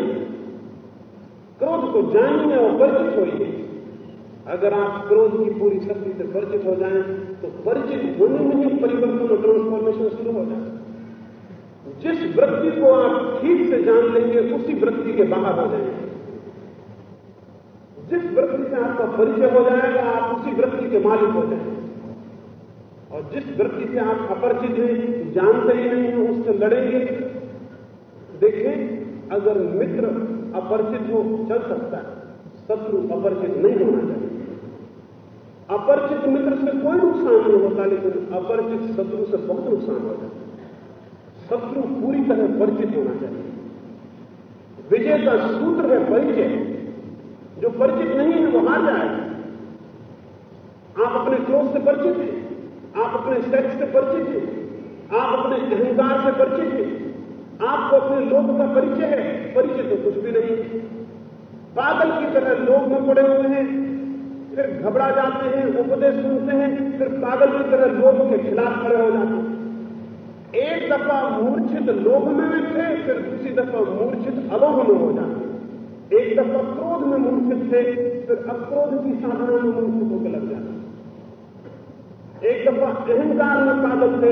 S2: क्रोध को जानिए और परिचित होइए। अगर आप क्रोध की पूरी शक्ति से परिचित हो जाएँ तो परिचित होने में ही परिवर्तन और ट्रांसफॉर्मेशन शुरू हो जाए जिस वृत्ति को आप ठीक से जान लेंगे, उसी वृत्ति के बाहर हो जाएँगे। जिस वृत्ति से आपका परिचय हो जाएगा, आप उसी वृत्ति के मालिक हो जाएँगे। और जिस वृत्ति से आप अपरिचित हैं, जानते ही नहीं हैं, उससे लड़ेंगे। देखें, अगर मित्र अपरिचित हो, चल सकता है। शत्रु अपरिचित नहीं होना चाहिए। अपरिचित मित्र से कोई नुकसान नहीं होता, लेकिन अपरिचित शत्रु से बहुत नुकसान हो जाता है। शत्रु पूरी तरह परिचित होना चाहिए। विजय का सूत्र है परिचय। जो परिचित नहीं है, वो हार जाएगा आप अपने क्रोध से परिचित हैं। आप अपने सेक्स से परिचित हैं। आप अपने अहंकार से परिचित हैं। आपको अपने लोग का परिचय है। परिचय तो कुछ भी नहीं है। पागल की तरह लोग में पड़े हुए हैं। फिर घबरा जाते हैं, उपदेश सुनते हैं। फिर पागल की तरह लोगों के खिलाफ खड़े हो जाते हैं। एक दफ़ा मूर्छित लोभ में भी थे, फिर दूसरी दफ़ा मूर्छित अलोभ में हो जाते एक दफ़ा क्रोध में मूर्छित थे, फिर अक्रोध की साधना में मूर्छित होकर लग जाते एक दफ़ा अहंकार में पागल थे,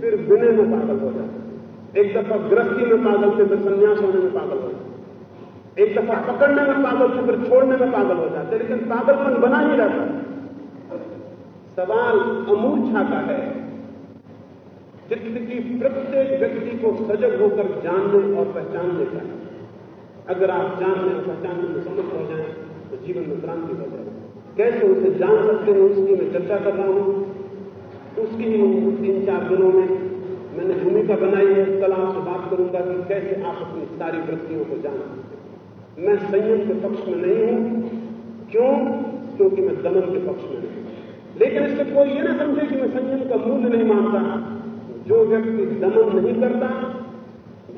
S2: फिर विनय में पागल हो जाते एक दफ़ा गृहस्थी में पागल थे, फिर संन्यास होने में पागल हो जाते एक दफ़ा पकड़ने में पागल थे, फिर छोड़ने में पागल हो जाते लेकिन पागलपन बना ही रहता सवाल अमूर्छा का है चित्त की प्रत्येक व्यक्ति को सजग होकर जानने और पहचानने का है। अगर आप जानने और पहचानने में समर्थ हो जाए तो जीवन में क्रांति हो जाए कैसे उसे जान सकते हैं, उसकी मैं चर्चा कर रहा हूँ। उसकी तीन चार दिनों में मैंने भूमिका बनाई है। कल आपसे बात करूँगा कि कैसे आप अपनी सारी वृत्तियों को जान सकते मैं संयम के पक्ष में नहीं हूँ। क्यों? क्योंकि मैं दमन के पक्ष में नहीं लेकिन इससे कोई ये ना समझे कि मैं संयम का मूल्य नहीं मानता। जो व्यक्ति दमन नहीं करता,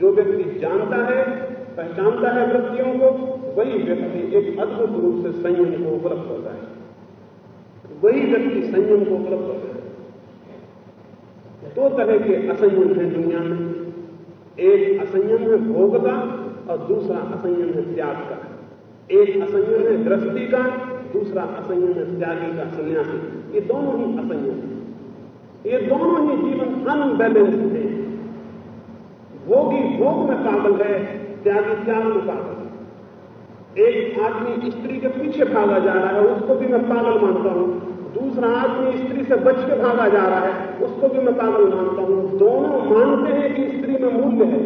S2: जो व्यक्ति जानता है, पहचानता है वृत्तियों को, वही व्यक्ति एक अद्भुत रूप से संयम को उपलब्ध होता है। वही व्यक्ति संयम को उपलब्ध होता है। दो तरह के असंयम है दुनिया में। एक असंयम है भोग का और दूसरा असंयम है त्याग का। एक असंयम है दृष्टि का, दूसरा असंयम है त्यागी का सन्यासी। ये दोनों ही असंयम है। ये दोनों ही जीवन अनबैलेंस है भोगी भोग में पागल है त्यागी त्याग में पागल है एक आदमी स्त्री के पीछे भागा जा रहा है, उसको भी मैं पागल मानता हूँ। दूसरा आदमी स्त्री से बच के भागा जा रहा है, उसको भी मैं पागल मानता हूँ। दोनों मानते हैं कि स्त्री में मूल्य है।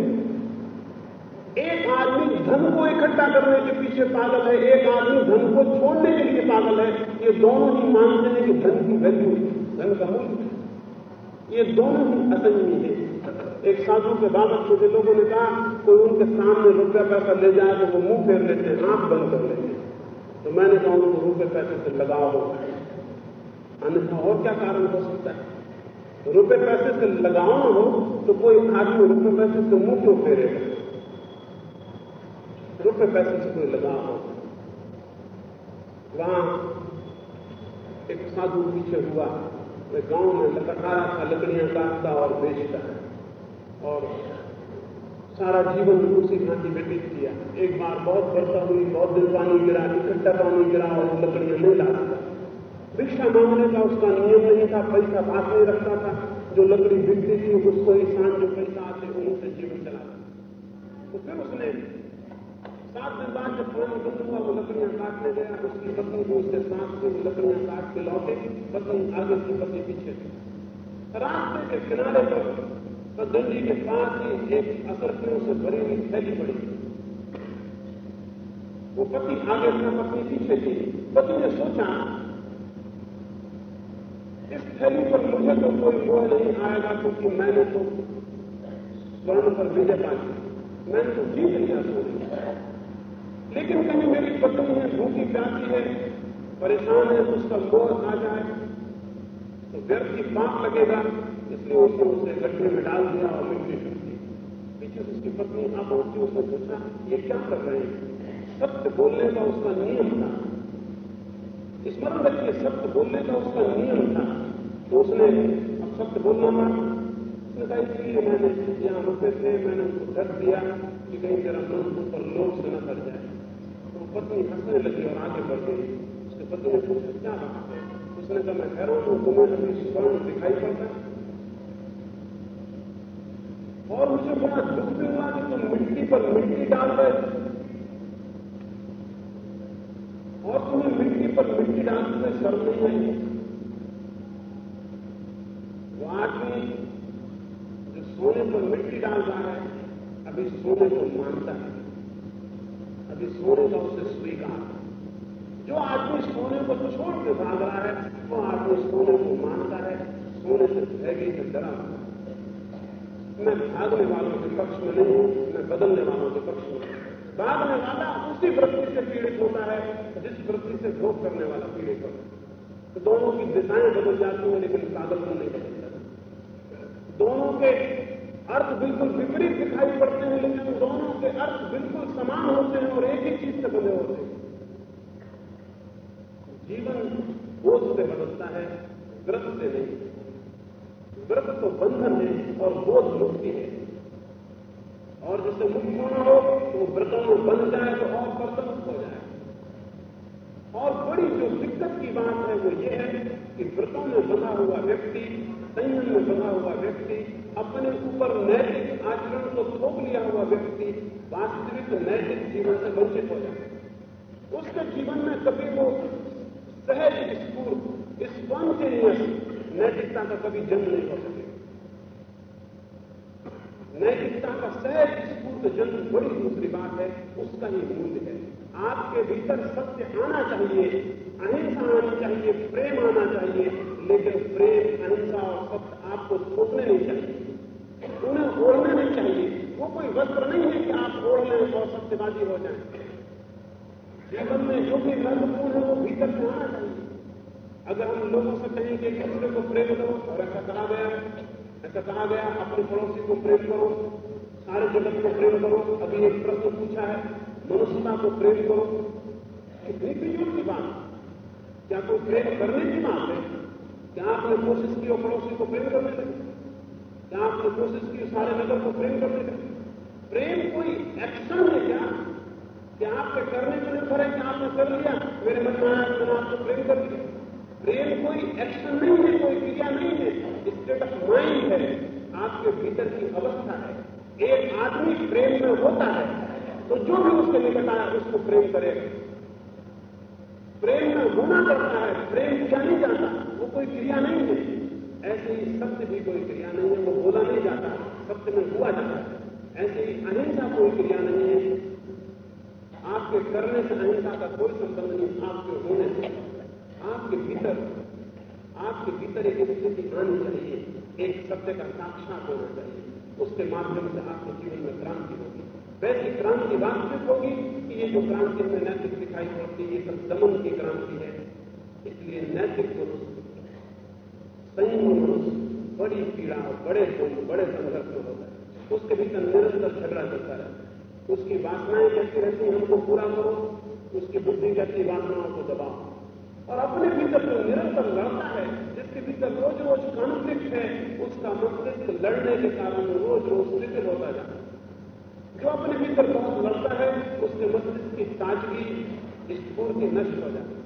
S2: एक आदमी धन को इकट्ठा करने के पीछे पागल है, एक आदमी धन को छोड़ने के लिए पागल है। ये दोनों ही मानते हैं कि धन की वैल्यू धन का मूल्य। ये दोनों ही असंयमी है। एक साधु के बाबत मुझे लोगों ने कहा, कोई उनके सामने रुपया पैसा ले जाए तो वो मुँह फेर लेते हैं, आँख बंद कर लेते हैं। तो मैंने कहा, उनको रुपये पैसे से लगाव हो अन्यथा और क्या कारण हो सकता है? रुपये पैसे से लगाव हो तो कोई आदमी रुपये पैसे से मुँह क्यों फेरेगा रुपये पैसे से कोई लगाव हो वहाँ एक साधु पीछे हुआ। मैं गाँव में लकड़ा था लकड़ियाँ काटता और बेचता और सारा जीवन उसी भांति व्यतीत किया। एक बार बहुत वर्षा हुई, बहुत दिन पानी गिरा, इकट्ठा पानी गिरा और लकड़ियाँ नहीं ला सका भिक्षा मांगने का उसका नियम नहीं था, पैसा बात नहीं रखता था। जो लकड़ी बिकती थी, उसको ही जो पैसा आते उनसे जीवन चलाता तो फिर उसने सात दिन बाद जब पानी बंद हुआ वो लकड़ियाँ काटने गया उसकी पत्नी को उसके साथ से वो लकड़ियाँ काट के लौटे। पत्नी आगे की पत्नी पीछे थी। रास्ते के किनारे पर पगडंडी के पास ही एक असरफियों से भरी हुई थैली पड़ी। वो पति आगे था पत्नी पीछे थी। पति ने सोचा, इस थैली पर मुझे तो कोई मोह नहीं आएगा, क्योंकि मैंने तो स्वर्ण पर विजय पा मैंने तो जीत लिया सोने। लेकिन कभी मेरी पत्नी है भूखी प्यासी है, परेशान है उसका मोह आ जाए। तो व्यर्थ की पाप लगेगा, इसलिए उसने उसे गड्ढे में डाल दिया और मिट्टी कर दी। पीछे से उसकी पत्नी आ पहुँची, उसने पूछा, ये क्या कर रहे हैं? सत्य बोलने का उसका नियम था। स्मरण रखिए, सत्य बोलने का उसका नियम था। तो उसने, अब सत्य बोलना था? उसने कहा, इसलिए मैंने यहाँ रुपए थे मैंने उनको डर दिया कि कहीं मेरा मन ऊपर लोग से न कर जाए। तो पत्नी हंसने लगी और आगे बढ़ गई उसके पति ने पूछा, क्या बात है? उसने कहा, मैं हैरान हूँ, तुम्हें अभी स्वर्ण दिखाई पड़ता और मुझे बड़ा दुख भी हुआ कि तुम मिट्टी पर मिट्टी डाल रहे और तुम्हें मिट्टी पर मिट्टी डालने में शर्म नहीं आई। वो आदमी जो सोने पर मिट्टी डाल रहा है, अभी सोने को मानता है। अभी सोने का उसे स्वीकार जो आदमी सोने को छोड़ के भाग रहा है, वो आदमी सोने को मानता है। सोने से भयभीत से डरा। मैं भागने वालों के पक्ष में नहीं हूँ, मैं बदलने वालों के पक्ष में भागने वाला उसी वृत्ति से पीड़ित होता है, जिस वृत्ति से भोग करने वाला पीड़ित होता है। तो दोनों की दिशाएँ बदल जाती हैं, लेकिन पागलपन नहीं बदलता दोनों के अर्थ बिल्कुल विपरीत दिखाई पड़ते हैं, लेकिन दोनों के अर्थ बिल्कुल समान होते हैं और एक ही चीज़ से बने होते हैं। जीवन बोझ से बदलता है व्रत से नहीं। व्रत तो बंधन है और बोध मुक्ति है। और जिससे मुक्त होना हो तो व्रतों में बन जाए तो और बर्तन हो जाए। और बड़ी जो दिक्कत की बात है वो ये है कि व्रतों में बना हुआ व्यक्ति, संयम में बना हुआ व्यक्ति अपने ऊपर नैतिक आचरण को थोप लिया हुआ व्यक्ति वास्तविक नैतिक जीवन से वंचित हो जाए उसके जीवन में कभी वो सहज स्फूर्त स्पॉन्टेनियस नैतिकता का कभी जन्म नहीं हो सके। नैतिकता का सहज स्फूर्त जन्म बड़ी दूसरी बात है, उसका ही मूल्य है। आपके भीतर सत्य आना चाहिए, अहिंसा आनी चाहिए, प्रेम आना चाहिए लेकिन प्रेम, अहिंसा और सत्य आपको थोपने नहीं चाहिए। उन्हें ओढ़ने नहीं चाहिए। वो कोई वस्त्र नहीं है कि आप ओढ़ लें और सत्यवादी हो जाए। जीवन में जो भी महत्वपूर्ण है, वो भीतर से आना चाहिए। अगर हम लोगों से कहें कि एक दूसरे को प्रेम करो और ऐसा कहा गया। ऐसा कहा गया, अपने पड़ोसी को प्रेम करो, सारे जगत को प्रेम करो। अभी एक प्रश्न पूछा है, मनुष्यता को प्रेम करो। कितनी फिजूल की बात। क्या कोई प्रेम करने की बात है? क्या आपने कोशिश की और पड़ोसी को प्रेम करने लगे क्या आपने कोशिश की सारे नगर को प्रेम करने लगे प्रेम कोई एक्शन है क्या कि आपके करने पर निर्भर है कि आपने कर लिया मेरे मन में आया मैंने आपको प्रेम कर लिया प्रेम कोई एक्शन नहीं है कोई क्रिया नहीं है स्टेट ऑफ़ माइंड है आपके भीतर की अवस्था है एक आदमी प्रेम में होता है तो जो भी उसके निकट आया उसको प्रेम करेगा प्रेम में होना पड़ता है, प्रेम किया नहीं जाता, वो कोई क्रिया नहीं है। ऐसे ही सत्य भी कोई क्रिया नहीं है, वो बोला नहीं जाता, सत्य में हुआ जाता है। ऐसे ही अहिंसा कोई क्रिया नहीं है। आपके करने से अहिंसा का कोई संबंध नहीं, आपके होने से। आपके भीतर आपके भीतर एक स्थिति आनी चाहिए, एक सत्य का साक्षात होना चाहिए, उसके माध्यम से आपके जीवन में क्रांति होगी। वैसी क्रांति वास्तविक होगी कि ये जो क्रांति में नैतिक दिखाई पड़ती है, ये सब दमन की क्रांति है। इसलिए नैतिक पुरुष, संयम मनुष्य, बड़ी पीड़ा बड़े दुख बड़े संघर्ष में होता है। उसके भीतर निरंतर झगड़ा रहता है। उसकी वासनाएँ कहती रहती हैं, हमको पूरा करो। उसकी बुद्धि कहती वासनाओं को दबाओ। और अपने भीतर जो निरंतर लड़ता है, जिसके भीतर रोज रोज कॉन्फ्लिक्ट है, उसका मस्तिष्क लड़ने के कारण रोज रोज शिथिल होता जाता है। जो अपने भीतर बहुत लड़ता है उसके मस्तिष्क की ताजगी स्फूर्ति नष्ट हो जाती है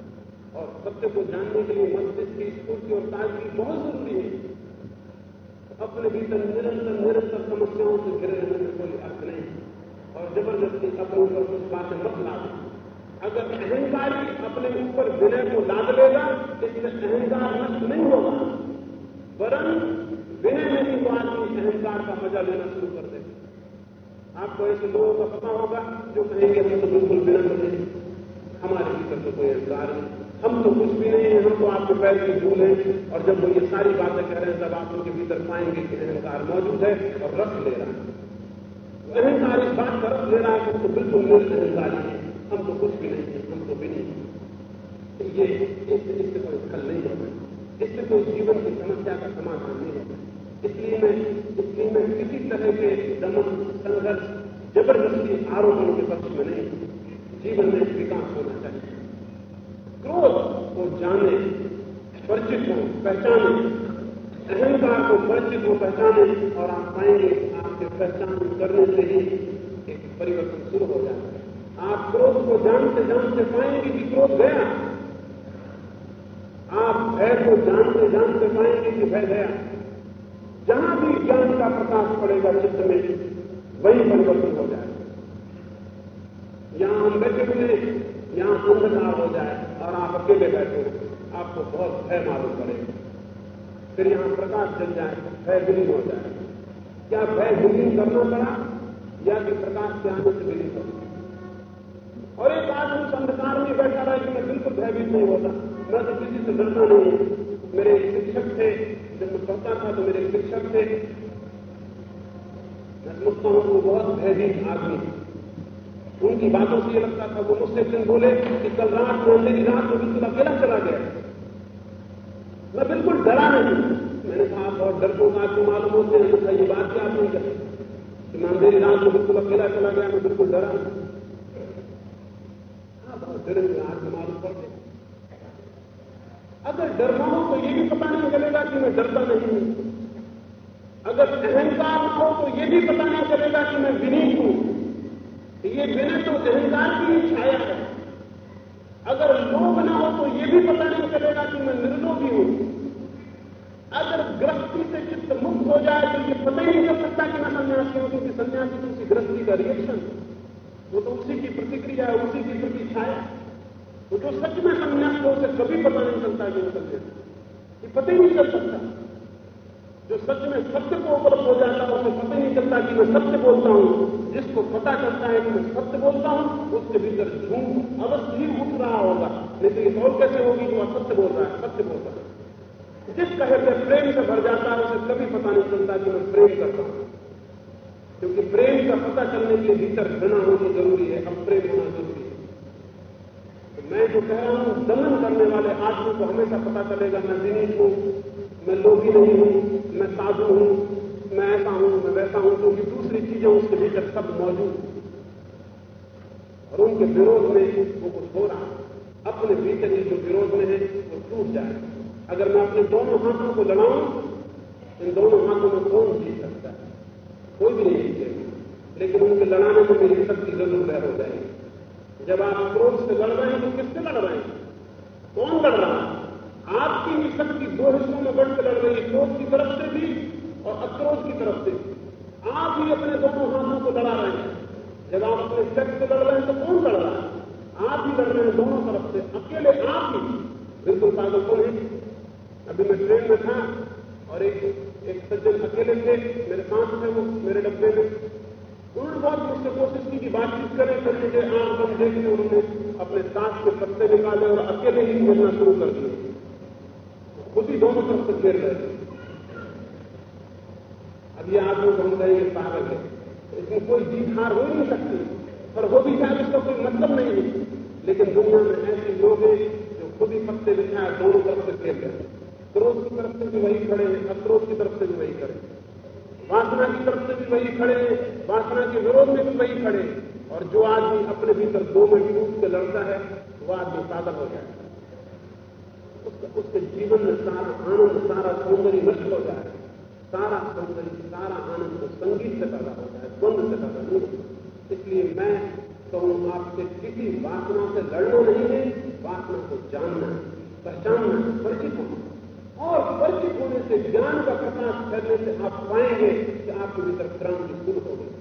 S2: और सत्य को जानने के लिए मस्तिष्क की स्फूर्ति और ताजगी बहुत ज़रूरी है। अपने भीतर निरंतर निरंतर समस्याओं से घिरे रहने में कोई अर्थ नहीं। और ज़बरदस्ती अपने ऊपर कुछ बातें मत ला अगर अहंकारी अपने ऊपर विनय को लाद लेगा, इससे अहंकार नष्ट नहीं होगा। वरन विनय में ही वो आदमी अहंकार का मज़ा लेना शुरू कर आपको ऐसे लोगों का पता होगा जो कहेंगे, हम तो बिल्कुल विनम्र नहीं हमारे भीतर तो कोई अहंकार नहीं। हम तो कुछ भी नहीं है, हम तो आपके पैर की धूल है। और जब वो ये सारी बातें कह रहे हैं, तब आप उनके भीतर पाएँगे कि अहंकार मौजूद है और रस ले रहा है। अहंकार इस बात का रस ले रहा है तो बिल्कुल मूल अहंकारी है। हम तो कुछ भी नहीं है, हम तो भी नहीं ये इससे कोई हल नहीं होगा। इससे कोई जीवन की समस्या का समाधान नहीं होगा। इसलिए मैं इसलिए मैं किसी तरह के दमन, संघर्ष, ज़बरदस्ती आरोपण के पक्ष में नहीं जीवन में विकास होना चाहिए। क्रोध को जाने, परिचित हो, पहचाने अहंकार को परिचित हो, पहचाने, और आप पाएँगे आपके पहचान करने से ही एक परिवर्तन शुरू हो है। आप क्रोध को जानते जानते पाएँगे कि क्रोध गया। आप भय को जानते जानते पाएँगे कि भय गया। जहाँ भी ज्ञान का प्रकाश पड़ेगा, चित्त में वही परिवर्तन हो जाएगा यहाँ हम बैठे हुए यहाँ अंधकार हो जाए और आप अकेले बैठे हो, आपको बहुत भय मालूम पड़ेगा। फिर यहाँ प्रकाश चल जाए, भय विलीन हो जाए। क्या भय विलीन करना पड़ा? या कि प्रकाश के आने से विलीन करना और एक आदमी अंधकार में बैठा रहा है कि मैं बिल्कुल भयभीत नहीं होता। मैं तो किसी से डरता नहीं मेरे शिक्षक थे, जब मैं पढ़ता था तो मेरे शिक्षक थे। मैं समझता हूँ वो बहुत भयभीत आदमी उनकी बातों से ये लगता था, वो मुझसे दिन बोले कि कल रात में अंधेरी रात में बिल्कुल अकेला चला गया। मैं बिल्कुल डरा नहीं मैंने कहा डर को आदमी मालूम होते हैं ये बात क्या नहीं करते कि मैं अंधेरी रात में बिल्कुल अकेला चला गया, मैं बिल्कुल डरा नहीं बहुत डरे हुए आदमी मालूम पड़ते अगर डरना हो तो ये भी पता नहीं चलेगा कि मैं डरता नहीं हूँ। अगर अहंकार हो तो ये भी पता नहीं चलेगा कि मैं विनीत हूँ। ये विनय तो अहंकार की ही छाया है। अगर लोभ ना हो तो ये भी पता नहीं चलेगा कि मैं निर्लोभी हूँ। अगर गृहस्थी से चित्त मुक्त हो जाए तो ये पता ही नहीं चल सकता कि मैं सन्यासी हूँ, क्योंकि सन्यासी तो उसी का रिएक्शन वो तो उसी की प्रतिक्रिया है, उसी की प्रति छाया वो जो सच में संन्यास हो उसे कभी पता नहीं चलता कि वो सन्यासी ये पता ही नहीं चल सकता। जो सच में सत्य को उपलब्ध हो जाता है, उसे पता नहीं चलता कि मैं सत्य बोलता हूँ। जिसको पता चलता है कि मैं सत्य बोलता हूँ, उसके भीतर झूठ अवश्य ही उठ रहा होगा। लेकिन ये और कैसे होगी कि वह सत्य बोल रहा है? सत्य बोल रहा है। जिस कहे से प्रेम से भर जाता है, उसे कभी पता नहीं चलता कि मैं प्रेम करता हूँ। क्योंकि प्रेम का पता चलने के भीतर घृणा होनी ज़रूरी है अब प्रेम होना ज़रूरी है। तो मैं जो कह रहा हूँ, दमन करने वाले आदमी को हमेशा पता चलेगा, मैं विनीत हूँ, मैं लोभी नहीं हूँ, मैं साधु हूँ, मैं ऐसा हूँ, मैं वैसा हूँ, क्योंकि दूसरी चीज़ें उसके भीतर सब मौजूद और उनके विरोध में वो कुछ हो रहा अपने भीतर ही जो विरोध में है, वो टूट जाए। अगर मैं अपने दोनों हाथों को लड़ाऊं, इन दोनों हाथों में कौन जीत सकता है? कोई भी नहीं जीतेगा। लेकिन उनके लड़ाने में मेरी शक्ति ज़रूर वह हो जाएगी। जब आप क्रोध से लड़ रहे हैं तो किससे लड़ रहे हैं? कौन लड़ रहा है? आपकी भी शक्ति दो हिस्सों में बढ़ लड़ रही है, क्रोध की तरफ़ से भी और अक्रोध की तरफ़ से आप ही अपने दोनों हाथों को लड़ा रहे हैं। जब आप अपने सेक्स से लड़ रहे हैं तो कौन लड़ रहा है? आप ही लड़ रहे हैं दोनों तरफ़ से, अकेले आप ही। बिल्कुल पागल कौन है? अभी मैं ट्रेन में था और एक एक सज्जन अकेले थे, मेरे साथ थे वो, मेरे डब्बे में। उन्होंने बहुत मुझसे कोशिश की कि बातचीत करें, फिर मुझे आँख बंद देख उन्होंने अपने सांस के पत्ते निकाले और अकेले ही खेलना शुरू कर दिए। खुद ही दोनों तरफ़ से खेल रहे अब ये आदमी को हम कहेंगे पागल है। इसमें कोई जीत हार हो नहीं सकती, पर हो भी जाए इसका कोई मतलब नहीं है। लेकिन दुनिया में ऐसे लोग हैं जो खुद ही पत्ते बिछाए, दोनों तरफ़ से खेल रहे हैं। क्रोध की तरफ़ से भी वही खड़े हैं, अक्रोध की तरफ़ से भी वही खड़े वासना की तरफ़ से भी वही खड़े हैं वासना के विरोध में भी वही खड़े। और जो आदमी अपने भीतर दो में टूट के लड़ता है वो आदमी पागल हो जाए उसके, उसके जीवन में सारा आनंद सारा सौंदर्य नष्ट हो जाए सारा सौंदर्य सारा आनंद तो संगीत से पैदा हो जाए द्वंद से पैदा नहीं इसलिए मैं कहूँ आपसे किसी वासना से लड़ना नहीं है वासना को जानना पहचानना परिचित होना और परिचित होने से, ज्ञान का प्रकाश करने से आप पाएँगे कि आपके भीतर क्रांति शुरू हो गई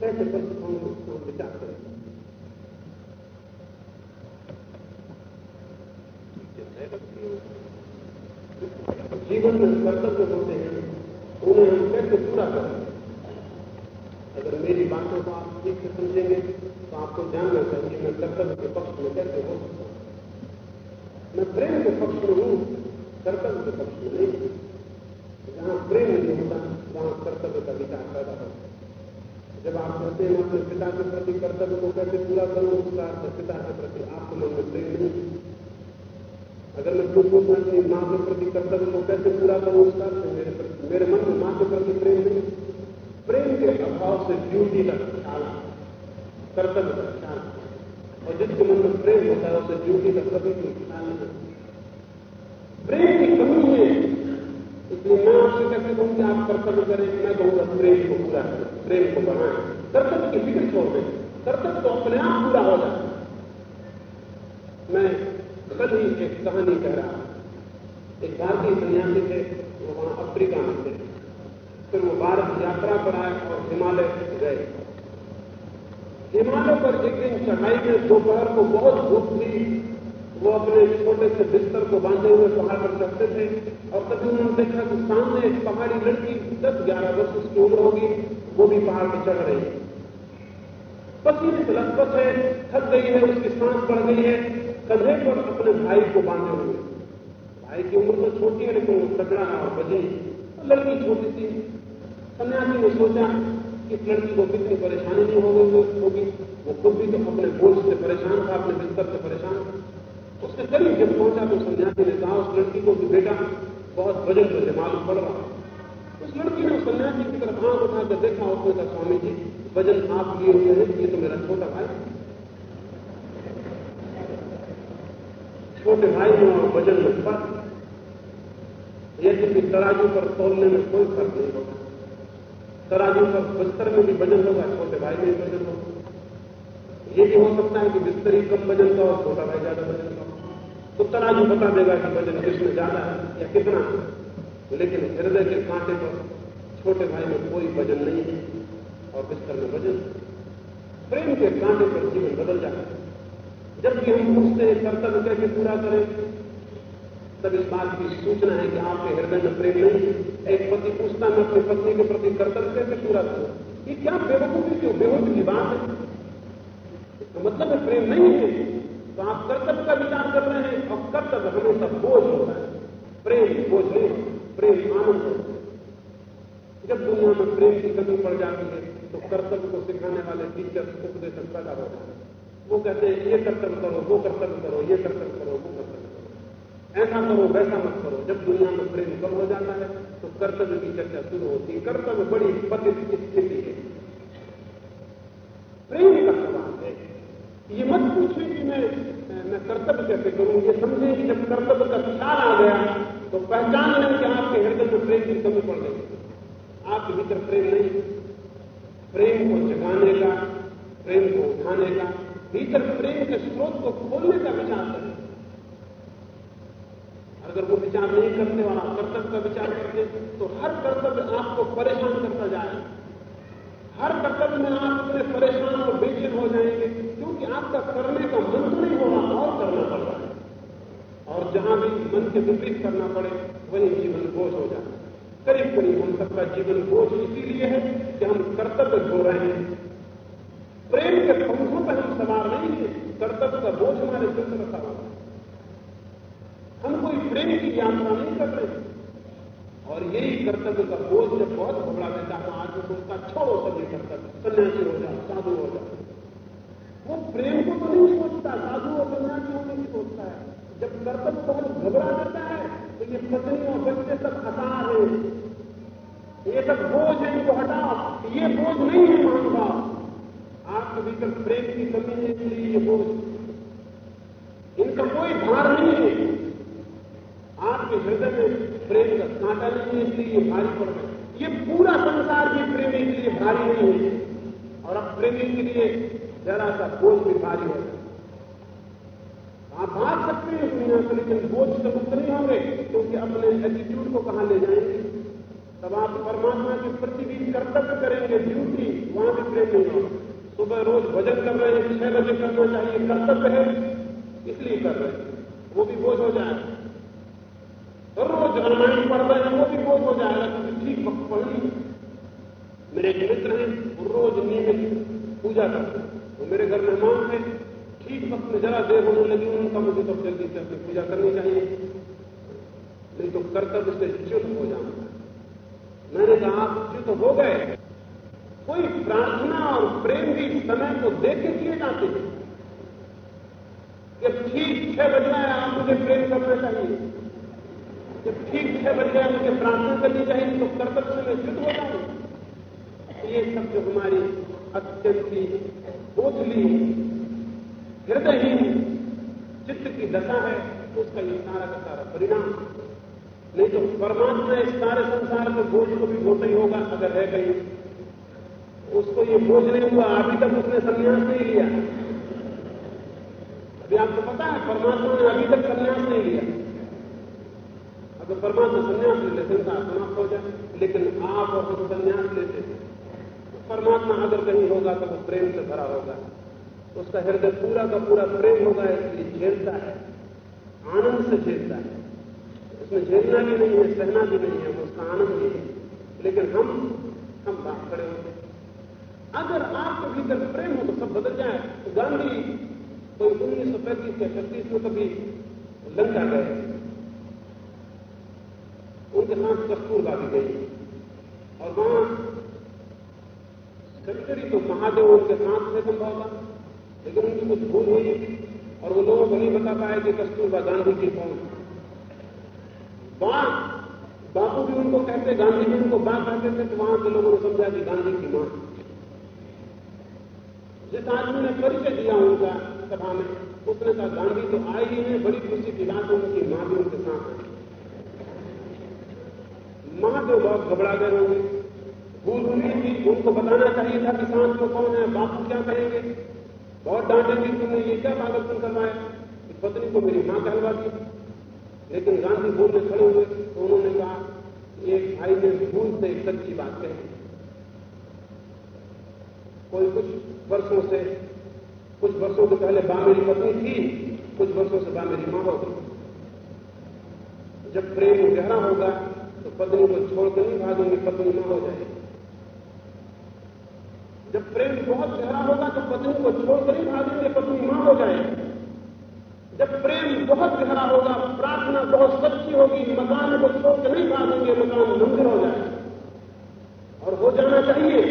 S2: कैसे परिचित होंगे उसको हम विचार करेंगे जीवन में कर्तव्य होते हैं, उन्हें हम कैसे पूरा करें? अगर मेरी बातों को आप ठीक से समझेंगे तो आपको जानना चाहिए, मैं कर्तव्य के पक्ष में कैसे हो सकता हूँ। मैं प्रेम के पक्ष में हूँ कर्तव्य के पक्ष में नहीं जहाँ प्रेम नहीं होता वहाँ कर्तव्य का विचार पैदा होता जब आप कहते हैं अपने पिता के प्रति कर्तव्य को कैसे पूरा करूँ उसका अर्थ पिता के प्रति आपके मन में प्रेम नहीं अगर मैं खुद पूछना कि माँ के प्रति कर्तव्य को कैसे पूरा करूँ उसका अर्थ मेरे मेरे मन में माँ के प्रति प्रेम नहीं प्रेम के अभाव से ड्यूटी का ख्याल कर्तव्य का ख्याल और जिसके मन में प्रेम होता है उसे ड्यूटी का कभी कोई ख्याल नहीं प्रेम की कमी है। इसलिए मैं आपसे कैसे कहूँ कि आप कर्तव्य करें मैं कहूँगा, प्रेम को पूरा करें, प्रेम को बढ़ाएँ कर्तव्य की फ़िक्र छोड़ दें। कर्तव्य तो अपने आप पूरा हो जाए। मैं कल ही एक कहानी कह रहा एक भारतीय सन्यासी थे, वो वहाँ अफ्रीका में थे। फिर वो भारत यात्रा पर आए और हिमालय गए। हिमालय पर एक दिन चढ़ाई में दोपहर को बहुत धूप थी। वो अपने छोटे से बिस्तर को बांधे हुए पहाड़ पर चढ़ते थे और तभी उन्होंने देखा कि सामने एक पहाड़ी लड़की दस ग्यारह वर्ष उसकी उम्र होगी, वो भी पहाड़ पर चढ़ रही है। पसीने से लथपथ है, थक गई है, उसकी सांस बढ़ गई है, कंधे पर अपने भाई को बांधे हुए। भाई की उम्र तो छोटी है, लेकिन वो तगड़ा है और बजे लड़की छोटी सी सन्यासी ने सोचा इस लड़की को कितनी परेशानी नहीं होगी होगी। वो खुद भी तो अपने बोझ से परेशान था, अपने बिस्तर से परेशान था। उसके करीब जब पहुँचा तो सन्यासी ने कहा, उस लड़की को कि बेटा, बहुत वज़न मुझे मालूम पड़ रहा उस लड़की ने सन्यासी की तरफ़ आँख उठाकर देखा उसने कहा स्वामी जी, वज़न आप लिए हुए हैं, ये तो मेरा छोटा भाई छोटे भाई में और वज़न में फ़र्क यदि कि तराजू पर तोलने में कोई फ़र्क नहीं होगा। तराजू पर बिस्तर में भी वज़न होगा, छोटे भाई में भी वज़न होगा। ये भी हो सकता है कि बिस्तर ही कम वज़न का और छोटा भाई ज़्यादा वज़न का। तो तराजू बता देगा कि वज़न किसमें ज़्यादा है या कितना है। लेकिन हृदय के कांटे पर छोटे भाई में कोई वज़न नहीं है और बिस्तर में वज़न प्रेम के कांटे पर जीवन बदल जाता है। जब भी हम हैं कर्तव्य कैसे पूरा करें, तब इस बात की सूचना है कि आपके हृदय में प्रेम नहीं है। एक पति पूछता मैं अपनी पत्नी के प्रति कर्तव्य कैसे पूरा करूँ? ये क्या बेवकूफ़ी, क्यों? बेहोश की बात है। इसका मतलब है प्रेम नहीं है। तो आप कर्तव्य का विचार कर रहे हैं, और कर्तव्य हमेशा बोझ होता है। प्रेम बोझ नहीं, प्रेम आनंद जब दुनिया में प्रेम की कमी पड़ जाती है तो कर्तव्य को सिखाने वाले टीचर उपदेशक पैदा हो जाते हैं। वो कहते हैं, ये कर्तव्य करो, वो कर्तव्य करो, ये कर्तव्य करो, वो कर्तव्य करो। ऐसा करो, वैसा मत करो। जब दुनिया में प्रेम कम हो जाता है तो कर्तव्य की चर्चा शुरू होती है। कर्तव्य बड़ी पतित स्थिति है प्रेम का सवाल है ये मत पूछे कि मैं मैं कर्तव्य कैसे करूँ? ये समझे कि जब कर्तव्य का ख्याल आ गया तो पहचान लें कि आपके हृदय में प्रेम की कमी पड़ गई। आपके भीतर प्रेम नहीं। प्रेम को जगाने का, प्रेम को उठाने का, भीतर प्रेम के स्रोत को खोलने का विचार करें। अगर वो विचार नहीं करते और आप कर्तव्य का विचार करते तो हर कर्तव्य आपको परेशान करता जाए हर कर्तव्य में आप इतने परेशान और बेचैन हो जाएँगे। क्योंकि आपका करने का मन तो नहीं हो रहा और करना पड़ रहा है और जहाँ भी मन के विपरीत करना पड़े, वही जीवन बोझ हो जाता है। करीब करीब हम सबका जीवन बोझ इसीलिए है कि हम कर्तव्य धो रहे हैं। प्रेम के पंखों पर हम सवार नहीं है, कर्तव्य का बोझ हमारे सिर पर रखा हुआ हम कोई प्रेम की यात्रा नहीं कर रहे और यही कर्तव्य का बोझ जब बहुत घबरा देता है आदमी सोचता छोड़ो सभी कर्तव्य, सन्यासी हो जाओ, साधु हो जाओ। वो प्रेम को तो नहीं सोचता, साधु और सन्यासी की सोचता है। जब कर्तव्य बहुत घबरा देता है तो ये पत्नी और बच्चे सब आसार है। ये सब बोझ है, इनको हटाओ ये बोझ नहीं है महानुभाव आपके भीतर प्रेम की कमी है इसलिए ये बोझ। इनका कोई भार नहीं है। आपके हृदय में प्रेम का कांटा नहीं है, इसलिए ये भारी पड़ गए। ये पूरा संसार भी प्रेमी के लिए भारी नहीं है। और अब प्रेमी के लिए जरा सा बोझ भी भारी हो आप भाग सकते हैं दुनिया से लेकिन बोझ से मुक्त नहीं होंगे, क्योंकि अपने एटीट्यूड को कहाँ ले जाएँगे? तब आप परमात्मा के प्रति भी कर्तव्य करेंगे, ड्यूटी, वहाँ भी प्रेम नहीं होगा। सुबह रोज भजन कर रहे हैं, छह बजे करना चाहिए, कर्तव्य है, इसलिए कर रहे हैं। वो भी बोझ हो जाएगा रोज रामायण पढ़ रहे हैं, वो भी बोझ हो जाएगा क्योंकि ठीक वक्त पढ़नी मेरे एक मित्र हैं रोज नियमित पूजा करते हैं। वो मेरे घर मेहमान थे, ठीक वक्त में जरा देर होने लगी, उनका मुझे तो जल्दी से अपनी पूजा करनी चाहिए। नहीं तो कर्तव्य से च्युत हो जाऊँगा मैंने कहा आप च्युत हो गए। कोई प्रार्थना और प्रेम भी समय को देख के किए जाते हैं। जब ठीक छह बजे आए आप मुझे प्रेम करना चाहिए। जब ठीक छह बज गया मुझे प्रार्थना करनी चाहिए तो कर्तव्य से मैं च्युत हो जाऊँ ये सब जो हमारी अत्यंत ही बोझली हृदयहीन। चित्त की दशा है, उसका ये सारा का सारा परिणाम। नहीं तो परमात्मा इस सारे संसार में बोझ को भी ढोता नहीं होगा, अगर है कहीं। उसको ये बोझ नहीं हुआ, अभी तक उसने संन्यास नहीं लिया। अभी आपको पता है, परमात्मा ने अभी तक संन्यास नहीं लिया। अगर परमात्मा संन्यास ले लेते संसार समाप्त हो जाए। लेकिन आप और संन्यास लेते तो परमात्मा अगर कहीं होगा तो वो प्रेम से भरा होगा। उसका हृदय पूरा का पूरा प्रेम होगा, इसलिए झेलता है। आनंद से झेलता है। उसमें झेलना भी नहीं है, सहना भी नहीं है उसका आनंद भी है। लेकिन हम हम बात खड़े होते अगर आपके भीतर प्रेम हो तो सब बदल जाए। तो गांधी कोई उन्नीस सौ पैंतीस या छत्तीस में कभी लंका गए। उनके साथ कस्तूरबा भी गई। और वहाँ कभी कभी तो महादेव उनके साथ थे था लेकिन उनकी कुछ भूल हुई और वो लोगों को नहीं बता पाए कि कस्तूरबा गांधी जी कौन वहाँ बापू भी उनको कहते, गांधी जी उनको बात कहते थे तो वहाँ के लोगों ने समझा कि गांधी की माँ जिस आदमी ने परिचय दिया उनका सभा में, उसने कहा, गांधी तो आए ही हैं, बड़ी खुशी की बात उनकी माँ भी उनके साथ है। महादेव बहुत घबरा गए होंगे। भूल हुई थी। उनको बताना चाहिए था किसान को कौन है, बापू क्या कहेंगे? बहुत डांटेंगे तुमने ये क्या पागलपन करवाया इस पत्नी को मेरी माँ कहलवा दी। लेकिन गांधी बोलने खड़े हुए तो उन्होंने कहा, एक भाई ने भूल से एक सच्ची बात कही। कोई कुछ वर्षों से, कुछ वर्षों से पहले बा मेरी पत्नी थी, कुछ वर्षों से बा मेरी माँ हो गई। जब प्रेम गहरा होगा तो पत्नी को छोड़कर नहीं भागेंगे, पत्नी माँ हो जाएगी। जब प्रेम बहुत गहरा होगा तो पत्नी को छोड़कर नहीं भागेंगे पत्नी माँ हो जाएगी जब प्रेम बहुत गहरा होगा, प्रार्थना बहुत सच्ची होगी, मकान को छोड़कर नहीं भागेंगे मकान मंदिर हो जाएगा और हो जाना चाहिए।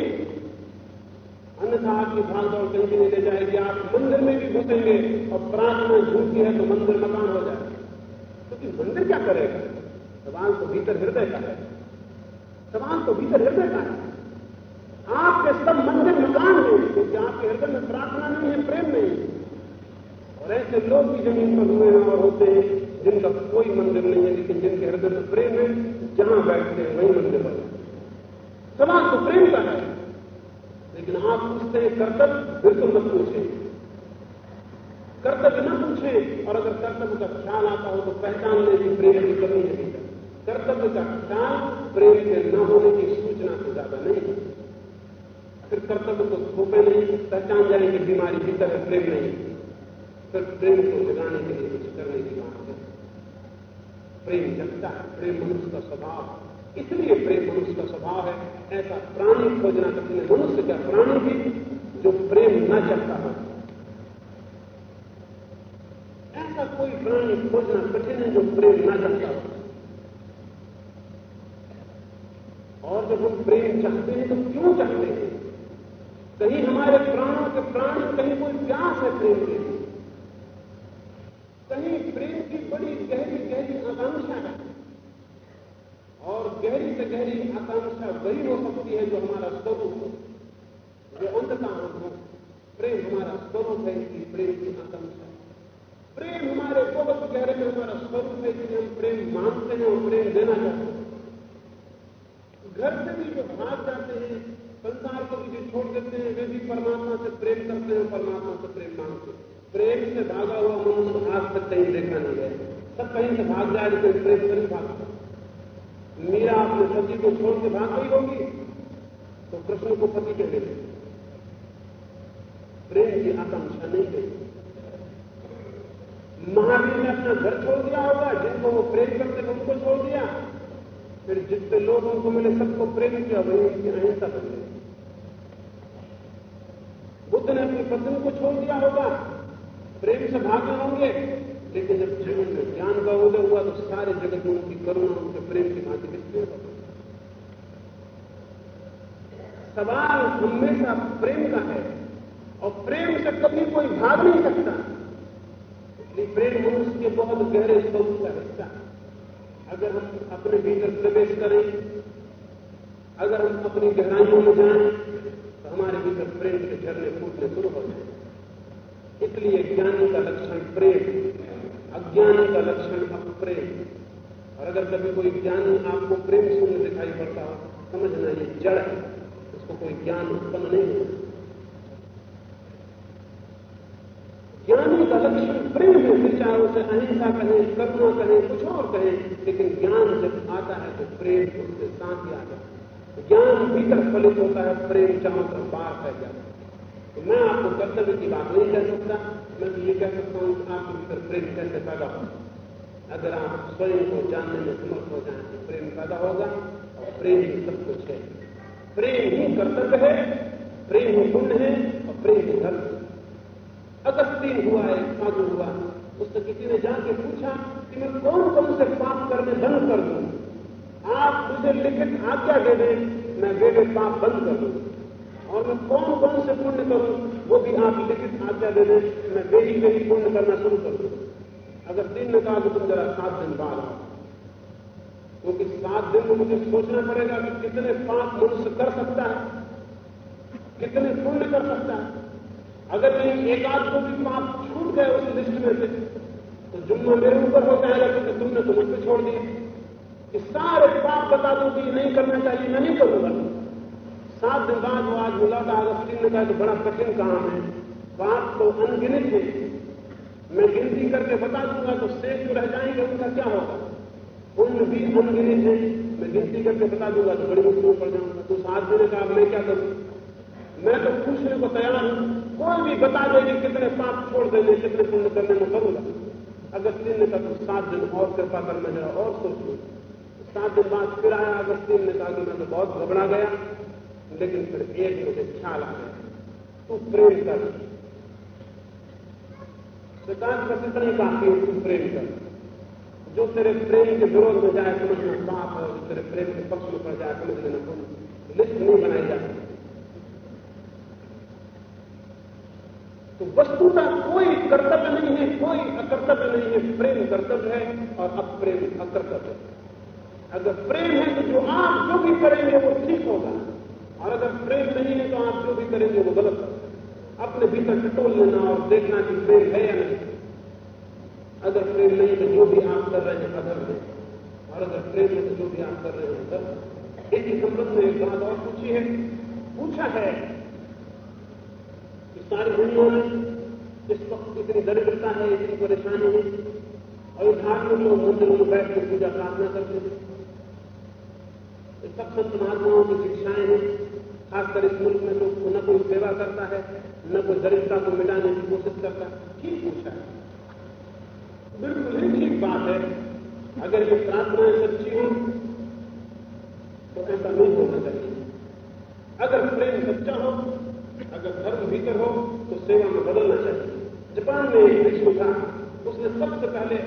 S2: अन्यथा आपकी भागदौड़ कहीं भी नहीं ले जाएगी। आप मंदिर में भी घुसेंगे और प्रार्थना झूठी है तो मंदिर, मकान हो जाएगा क्योंकि तो मंदिर क्या करेगा? सवाल तो भीतर हृदय का है। सवाल तो भीतर हृदय का है। आपके सब मंदिर मकान हैं क्योंकि आपके हृदय में प्रार्थना नहीं है, प्रेम नहीं। है और ऐसे लोग भी ज़मीन पर हुए हैं और होते हैं, जिनका कोई मंदिर नहीं है, लेकिन जिनके हृदय में प्रेम है, जहाँ बैठते हैं, वही मंदिर बने। सवाल तो प्रेम का है। लेकिन आप पूछते हैं, कर्तव्य? बिल्कुल मत पूछे कर्तव्य न पूछे और अगर कर्तव्य का ख्याल आता हो तो पहचान ले कि प्रेम की कमी है। कर्तव्य का ख्याल प्रेम के न होने की सूचना से ज़्यादा नहीं है। फिर कर्तव्य को थोपे नहीं, पहचान जाएँगे बीमारी की तरह प्रेम नहीं। फिर प्रेम को जगाने के लिए कुछ करने की बात है। प्रेम जगता है, प्रेम मनुष्य का स्वभाव। इसलिए प्रेम मनुष्य का स्वभाव है, ऐसा प्राणी खोजना कठिन मनुष्य का प्राणी भी जो प्रेम न जगता हो। ऐसा कोई प्राणी खोजना कठिन है जो प्रेम न जगता हो। और जब हम प्रेम चाहते हैं तो क्यों चाहते हैं? कहीं हमारे प्राणों के प्राण कहीं कोई प्यास है प्रेम के। कहीं प्रेम की बड़ी गहरी गहरी आकांक्षा है। और गहरी से गहरी आकांक्षा वही हो सकती है जो हमारा स्वरूप हो। जो अंतता हो। प्रेम हमारा स्वरूप है इसलिए प्रेम की आकांक्षा। प्रेम हमारे बहुत गहरे में हमारा स्वरूप है इसलिए हम प्रेम मानते हैं और प्रेम देना चाहते हैं। घर से भी जो भाग जाते हैं संसार को भी जो छोड़ देते हैं, वे भी परमात्मा से प्रेम करते हैं परमात्मा से प्रेम मांगते हैं। प्रेम से भागा हुआ मनुष्य आज तक कहीं देखा नहीं गया। सब कहीं से भाग जाए लेकिन प्रेम से नहीं भागता मीरा अपने पति को छोड़ के भाग गई होगी तो कृष्ण को पति कह देते प्रेम की आकांक्षा नहीं गई। महावीर ने अपना घर छोड़ दिया होगा, जिनको वो प्रेम करते थे उनको छोड़ दिया। फिर जितने लोग उनको मिले सबको प्रेम किया वही उनकी अहिंसा बन गई बुद्ध ने अपनी पत्नी को छोड़ दिया होगा। प्रेम से भागे होंगे, लेकिन जब जीवन में ज्ञान का उदय हुआ तो सारे जगत में उनकी करुणा, उनके प्रेम की भांति विस्तृत हो सवाल हमेशा प्रेम का है, और प्रेम से कभी कोई भाग नहीं सकता। इसलिए प्रेम मनुष्य के बहुत गहरे स्वरूप का हिस्सा अगर हम अपने भीतर प्रवेश करें, अगर हम अपनी गहराइयों में जाएँ तो हमारे भीतर प्रेम के झरने फूटने शुरू हो जाए। इसलिए ज्ञानी का लक्षण प्रेम, अज्ञानी का लक्षण अप्रेम। और अगर कभी कोई ज्ञानी आपको प्रेम शून्य दिखाई पड़ता हो, समझना ये जड़ है उसको कोई ज्ञान उत्पन्न नहीं होता। ज्ञानी का लक्षण प्रेम है फिर चाहे उसे अहिंसा कहें, करुणा कहें, कुछ और कहें, लेकिन ज्ञान जब आता है तो प्रेम उसके साथ ही आता है। ज्ञान भीतर फलित होता है, प्रेम चारों तरफ़ बाहर फैल जाता है। तो मैं आपको कर्तव्य की बात नहीं कह सकता, मैं तो ये कह सकता हूँ कि आपके भीतर प्रेम कैसे पैदा हो अगर आप स्वयं को जानने में समर्थ हो जाए तो प्रेम पैदा होगा और प्रेम ही सब कुछ है। प्रेम ही कर्तव्य है, प्रेम ही पुण्य है और प्रेम ही धर्म है। अगस्तीन हुआ एक साधु हुआ। उससे किसी ने जाके पूछा कि मैं कौन कौन से पाप करने बंद कर दूँ? आप मुझे लिखित आज्ञा दे दें, मैं वे पाप बंद कर दूँ। और मैं कौन कौन से पुण्य करूँ, वो भी आप लिखित आज्ञा दे दें, मैं वे ही वे ही पुण्य करना शुरू कर दूँ। अगर तीन ने कहा कि तुम जरा सात दिन बाद क्योंकि सात दिन में मुझे सोचना पड़ेगा कि कितने पाप मनुष्य कर सकता है, कितने पुण्य कर सकता है। अगर कहीं एक आध को भी पाप छूट गए उस लिस्ट में से तो जुम्मा मेरे ऊपर हो जाएगा क्योंकि तुमने तो मुझ छोड़ दिए कि सारे पाप बता दो कि नहीं करना चाहिए, मैं नहीं करूँगा। सात दिन बाद वो आज मिला था अगस्तीन ने कहा कि बड़ा कठिन काम है। पाप तो अनगिनित है। मैं गिनती करके बता दूँगा तो शेष जो रह जाएँगे, उनका क्या होगा? पुण्य भी अनगिनित है। मैं गिनती करके बता दूँगा तो बड़ी मुश्किल पड़ जाऊँगा। तो सात दिन का मैं क्या करूँ? मैं तो पूछने को तैयार हूँ। कोई भी बता देगी कितने पाप छोड़ देने कितने पुण्य करने में करूँगा अगस्तीन ने कहा तो सात दिन और कृपा कर मैं जरा और सोच लू। सात दिन बाद फिर आया अगस्तीन ने कहा कि मैं तो बहुत घबरा गया, लेकिन फिर एक मुझे ख्याल आ गया। तू प्रेम कर। सिद्धांत बस इतना ही तू प्रेम कर। जो तेरे प्रेम के विरोध में जाए, समझना पाप है, जो तेरे प्रेम के पक्ष में पड़ जाए समझ लेना लिस्ट नहीं बनाई जा तो वस्तुता कोई कर्तव्य नहीं है, कोई अकर्तव्य नहीं है। प्रेम कर्तव्य है और अप्रेम अकर्तव्य है। अगर प्रेम है तो जो आप जो भी करेंगे वो ठीक होगा। और अगर प्रेम नहीं है तो आप जो भी करेंगे वो गलत होगा। अपने भीतर टटोल लेना और देखना कि प्रेम है या नहीं। अगर प्रेम नहीं तो जो भी आप कर रहे हैं अधर्म है। और अगर प्रेम है तो जो भी आप कर रहे हैं धर्म इसी संबंध में एक बात और पूछी है। पूछा है सारी दुनिया में इस वक्त इतनी दरिद्रता है, इतनी परेशानी है और धार्मिक लोग मंदिरों में बैठ के पूजा प्रार्थना करते हैं संत महात्माओं की शिक्षाएँ हैं, खासकर इस मुल्क में लोग न कोई सेवा करता है, न कोई दरिद्रता को मिटाने की कोशिश करता है। ठीक पूछा है। बिल्कुल ही ठीक बात है। अगर ये प्रार्थनाएँ सच्ची हो तो ऐसा नहीं होना चाहिए। अगर प्रेम सच्चा हो अगर धर्म भीतर हो तो सेवा में बदलना चाहिए। जापान में एक विश्व था। उसने सबसे पहले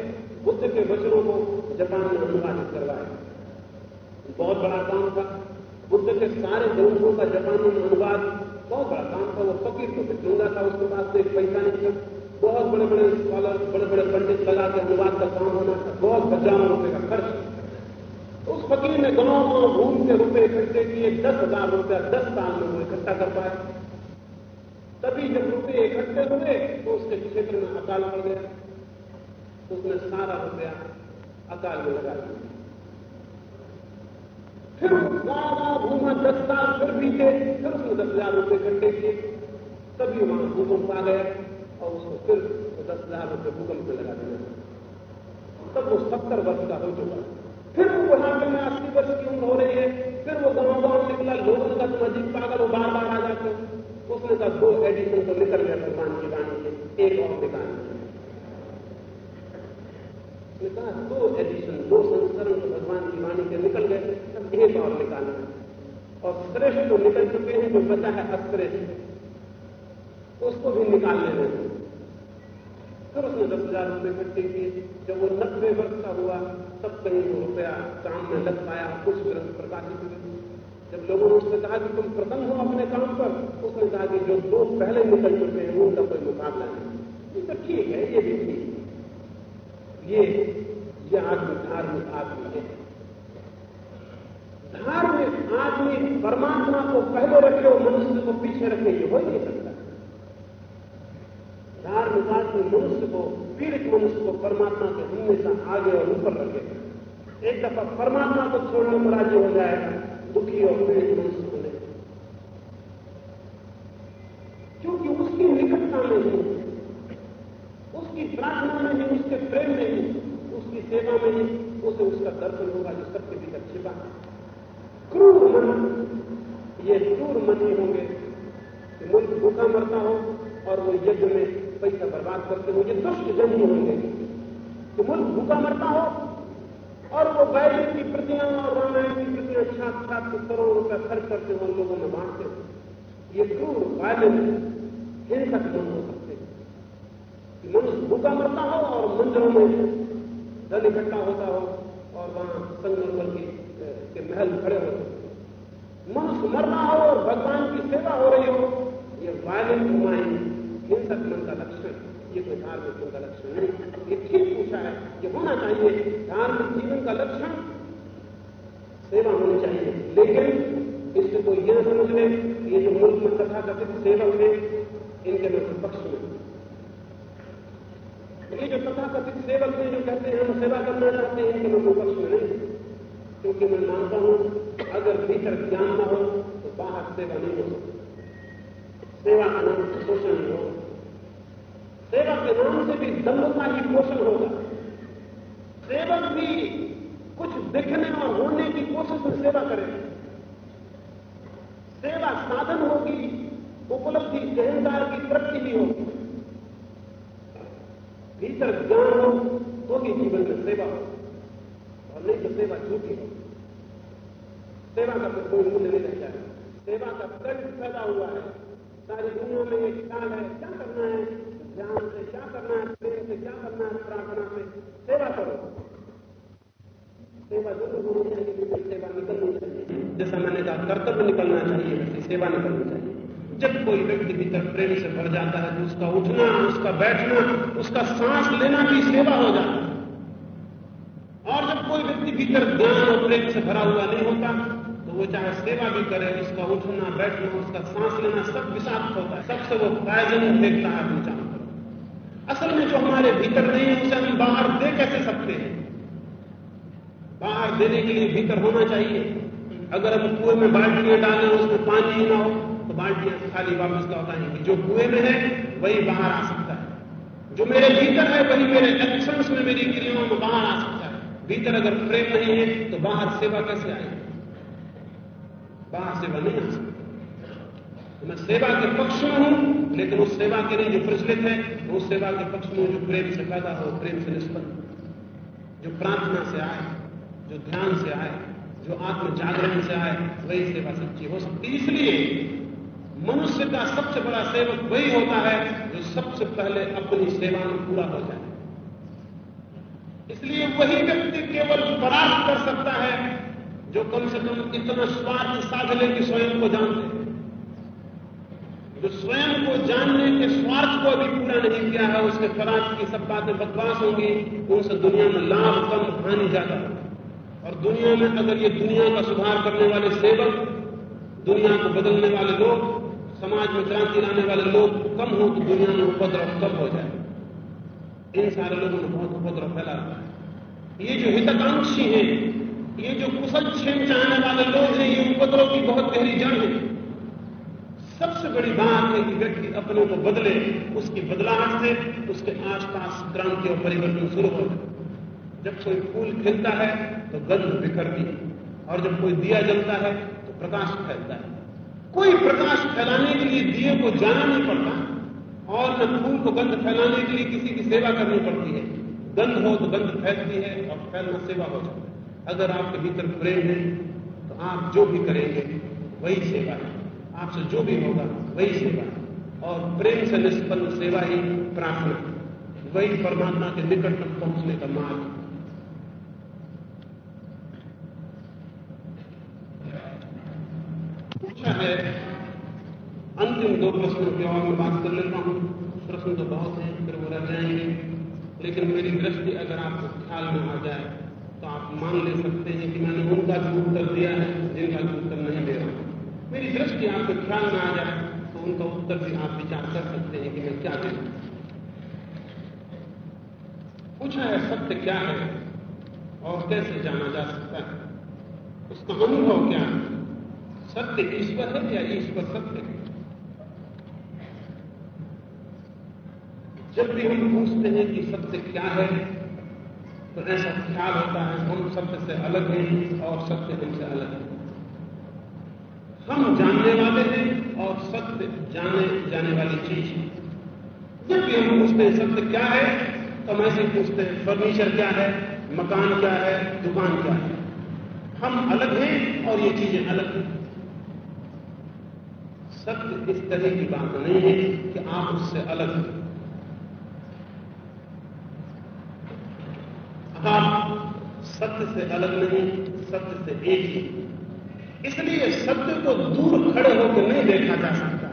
S2: बुद्ध के वचनों को जापान में अनुवादित करवाया। बहुत बड़ा काम था। बुद्ध के सारे ग्रंथों का जापानी में अनुवाद बहुत बड़ा काम था। वो फकीर तो भिखूँगा था। उसके पास एक पैसा नहीं था बहुत बड़े बड़े स्कॉलर बड़े बड़े पंडित लगा के अनुवाद का काम होना था। बहुत हज़ारों रुपए का खर्च। उस फकीर ने गाँव गाँव घूम के रुपए इकट्ठे किए। दस हज़ार रुपया दस साल में वो इकट्ठा कर पाए। तभी जब रुपये इकट्ठे हुए तो उसके क्षेत्र में अकाल पड़ गया। उसने सारा रुपया अकाल में लगा दिया। फिर गाँव घूमा दस साल फिर बीते फिर उसने दस हज़ार रुपये इकट्ठे किए। तभी वहाँ भूकंप आ गया और उसको फिर दस हज़ार रुपये भूकंप में लगा दिया। तब वो सत्तर वर्ष का हो चुका। फिर वो बुढ़ापे में अस्सी वर्ष की उम्र हो रही है। फिर वो गाँव गाँव निकला लोगों कहा तुम अजीब पागल हो बार बार आ जाते हो। उसने कहा दो एडिशन तो निकल गया भगवान की वाणी से एक और निकालना उसने कहा, दो एडिशन दो संस्करण तो भगवान की वाणी के निकल गए अब एक और निकालना और श्रेष्ठ तो निकल चुके हैं, जो बचा है अश्रेष्ठ। उसको भी निकाल लेना फिर उसने दस हज़ार रुपये इकट्ठे किए। जब वो नब्बे वर्ष का हुआ, तब कहीं वो रुपया काम में लग पाया, कुछ ग्रंथ प्रकाशित हुए। जब लोगों ने उससे कहा कि तुम प्रसन्न हो अपने काम पर उसने कहा कि जो दो पहले निकल चुके हैं उनका कोई मुकाबला नहीं। ये तो ठीक है, ये भी ठीक ये ये आदमी धार्मिक आदमी है। धार्मिक आदमी परमात्मा को पहले रखे और मनुष्य को पीछे रखे, ये हो नहीं सकता। धार्मिक आदमी मनुष्य को, पीड़ित मनुष्य को परमात्मा के हमेशा आगे और ऊपर रखे। एक दफ़ा परमात्मा को छोड़ने पर राज़ी हो जाएगा। दुखी और पीड़ित मनुष्य को क्योंकि उसकी निकटता में ही उसकी प्रार्थना में ही उसके प्रेम में ही उसकी सेवा में ही उसे उसका दर्शन होगा जो सबके भीतर छिपा क्रूर मन, ये क्रूर मन ही होंगे कि मुल्क भूखा मरता हो और वो यज्ञ में पैसा बर्बाद करते हो, ये दुष्ट जन ही होंगे कि मुल्क भूखा मरता हो और वो बाइबल की प्रतियाँ और रामायण की प्रतियाँ छाप छाप के करोड़ों रुपया खर्च करते हुए लोगों में बांटते हो। ये क्रूर वायलेंस हिंसक मन हो सकते कि मनुष्य भूखा मरता हो और मंदिरों में धन इकट्ठा होता हो और वहाँ संगमरमर की, के महल खड़े होते मनुष्य मर रहा हो और भगवान की सेवा हो रही हो, ये वायलेंट माइंड हिंसक मन का लक्षण ये कोई धार्मिक मन का लक्षण नहीं ये ठीक पूछा है ये होना चाहिए, धार्मिक जीवन का लक्षण सेवा होनी चाहिए। लेकिन इससे कोई यह समझ ले ये जो मुल्क में तथा कथित सेवक है, इनके मैं विपक्ष में ये जो तथा कथित सेवक हैं, जो कहते हैं, हम सेवा करना चाहते हैं, इनके मैं विपक्ष में नहीं। क्योंकि मैं मानता हूँ, अगर भीतर ज्ञान न हो तो बाहर सेवा नहीं हो सकती। सेवा का नाम शोषण नहीं होगा सेवा के नाम से भी दम्भ का ही पोषण होगा। सेवक भी कुछ दिखने और होने की कोशिश में सेवा करेगा। सेवा साधन होगी, उपलब्धि जहनदार की तरक्की भी होगी। भीतर ज्ञान हो तो भी जीवन में सेवा हो और नहीं तो सेवा झूठी हो सेवा का तो कोई मूल्य नहीं रह जाएगा सेवा का करंट पैदा हुआ है। सारी दुनिया में एक ख्याल है, क्या करना है? ध्यान से क्या करना है, प्रेम से क्या करना है, प्रार्थना से, सेवा करो। सेवा ज़रूर होनी चाहिए सेवा निकलनी चाहिए। जैसा मैंने कहा, कर्तव्य निकलना चाहिए, वैसे सेवा निकलनी चाहिए। जब कोई व्यक्ति भीतर प्रेम से भर जाता है तो उसका उठना, उसका बैठना, उसका सांस लेना भी सेवा हो जाता है। और जब कोई व्यक्ति भीतर ज्ञान और प्रेम से भरा हुआ नहीं होता तो वो चाहे सेवा भी करे, उसका उठना, बैठना, उसका सांस लेना, सब विषाक्त होता है। सबसे वो पॉइजन देखता है तरफ़ असल में जो हमारे भीतर नहीं है, उसे हम बाहर दे कैसे सकते हैं? बाहर देने के लिए भीतर होना चाहिए। अगर हम कुएँ में बाल्टियाँ डालें, उसमें पानी ही ना हो तो बाल्टियाँ खाली वापस लौट आएँगी। जो कुएँ में है, वही बाहर आ सकता है। जो मेरे भीतर है, वही मेरे एक्शंस में मेरी क्रियाओं में बाहर आ सकता है। भीतर अगर प्रेम नहीं है तो बाहर सेवा कैसे आएगी? बाहर सेवा नहीं आ सकती। मैं सेवा के पक्ष में हूँ, लेकिन उस सेवा के लिए जो प्रचलित है, उस सेवा के पक्ष में जो प्रेम से पैदा हो, प्रेम से निष्पन्न जो प्रार्थना से आए, जो ध्यान से आए, जो आत्म जागरण से आए, वही सेवा सच्ची हो सकती इसलिए मनुष्य का सबसे बड़ा सेवक वही होता है जो सबसे पहले अपनी सेवा में पूरा हो जाए। इसलिए वही व्यक्ति केवल परास्त कर सकता है, जो कम से कम इतना स्वार्थ साध ले कि स्वयं को जानते जो स्वयं को जानने के स्वार्थ को अभी पूरा नहीं किया है, उसके परार्थ की सब बातें बकवास होंगी उनसे दुनिया में लाभ कम हानि ज़्यादा और दुनिया में अगर ये दुनिया का सुधार करने वाले सेवक, दुनिया को बदलने वाले लोग, समाज में क्रांति लाने वाले लोग कम हो तो दुनिया में उपद्रव कम हो जाए। इन सारे लोगों ने बहुत उपद्रव फैला रखा है। ये जो हितकांक्षी हैं, ये जो कुशल क्षेम चाहने वाले लोग हैं, ये उपद्रव की बहुत गहरी जड़ है। सबसे बड़ी बात है कि व्यक्ति अपने को बदले, उसकी बदलाहट से उसके आसपास क्रांति और परिवर्तन शुरू हो जब कोई फूल खिलता है तो गंध बिखरती है। और जब कोई दिया जलता है तो प्रकाश फैलता है। कोई प्रकाश फैलाने के लिए दिए को जाना नहीं पड़ता, और न फूल को गंध फैलाने के लिए किसी की सेवा करनी पड़ती है। गंध हो तो गंध फैलती है, और फैलना सेवा हो जाता है। अगर आपके भीतर प्रेम है तो आप जो भी करेंगे, वही सेवा है। आपसे जो भी होगा, वही सेवा। और प्रेम से निष्पन्न सेवा ही प्रार्थना। वही परमात्मा के निकट तक पहुँचने का मार्ग। पूछा है। अंतिम दो प्रश्नों की और मैं बात कर लेता हूँ। प्रश्न तो बहुत हैं, फिर वो रह जाएँगे। लेकिन मेरी दृष्टि अगर आपको ख्याल में आ जाए तो आप मान ले सकते हैं कि मैंने उनका भी उत्तर दिया है, जिनका भी उत्तर नहीं दे रहा। मेरी दृष्टि आपके ख्याल में आ जाए तो उनका उत्तर भी आप विचार कर सकते हैं कि मैं क्या करूँ पूछा है, सत्य क्या है और कैसे जाना जा सकता है? उसका अनुभव क्या है? सत्य ईश्वर है या ईश्वर सत्य है? जब भी हम पूछते हैं कि सत्य क्या है तो ऐसा ख्याल होता है, हम सत्य से अलग हैं और सत्य हमसे अलग है। हम जानने वाले हैं और सत्य जाने जाने वाली चीज़ है। जब भी हम पूछते हैं सत्य क्या है तो हम ऐसे पूछते हैं, फर्नीचर क्या है, मकान क्या है, दुकान क्या है। हम अलग हैं और ये चीज़ें अलग हैं। सत्य इस तरह की बात नहीं है कि आप उससे अलग हैं। आप सत्य से अलग नहीं, सत्य से एक ही इसलिए सत्य को दूर खड़े होकर नहीं देखा जा सकता।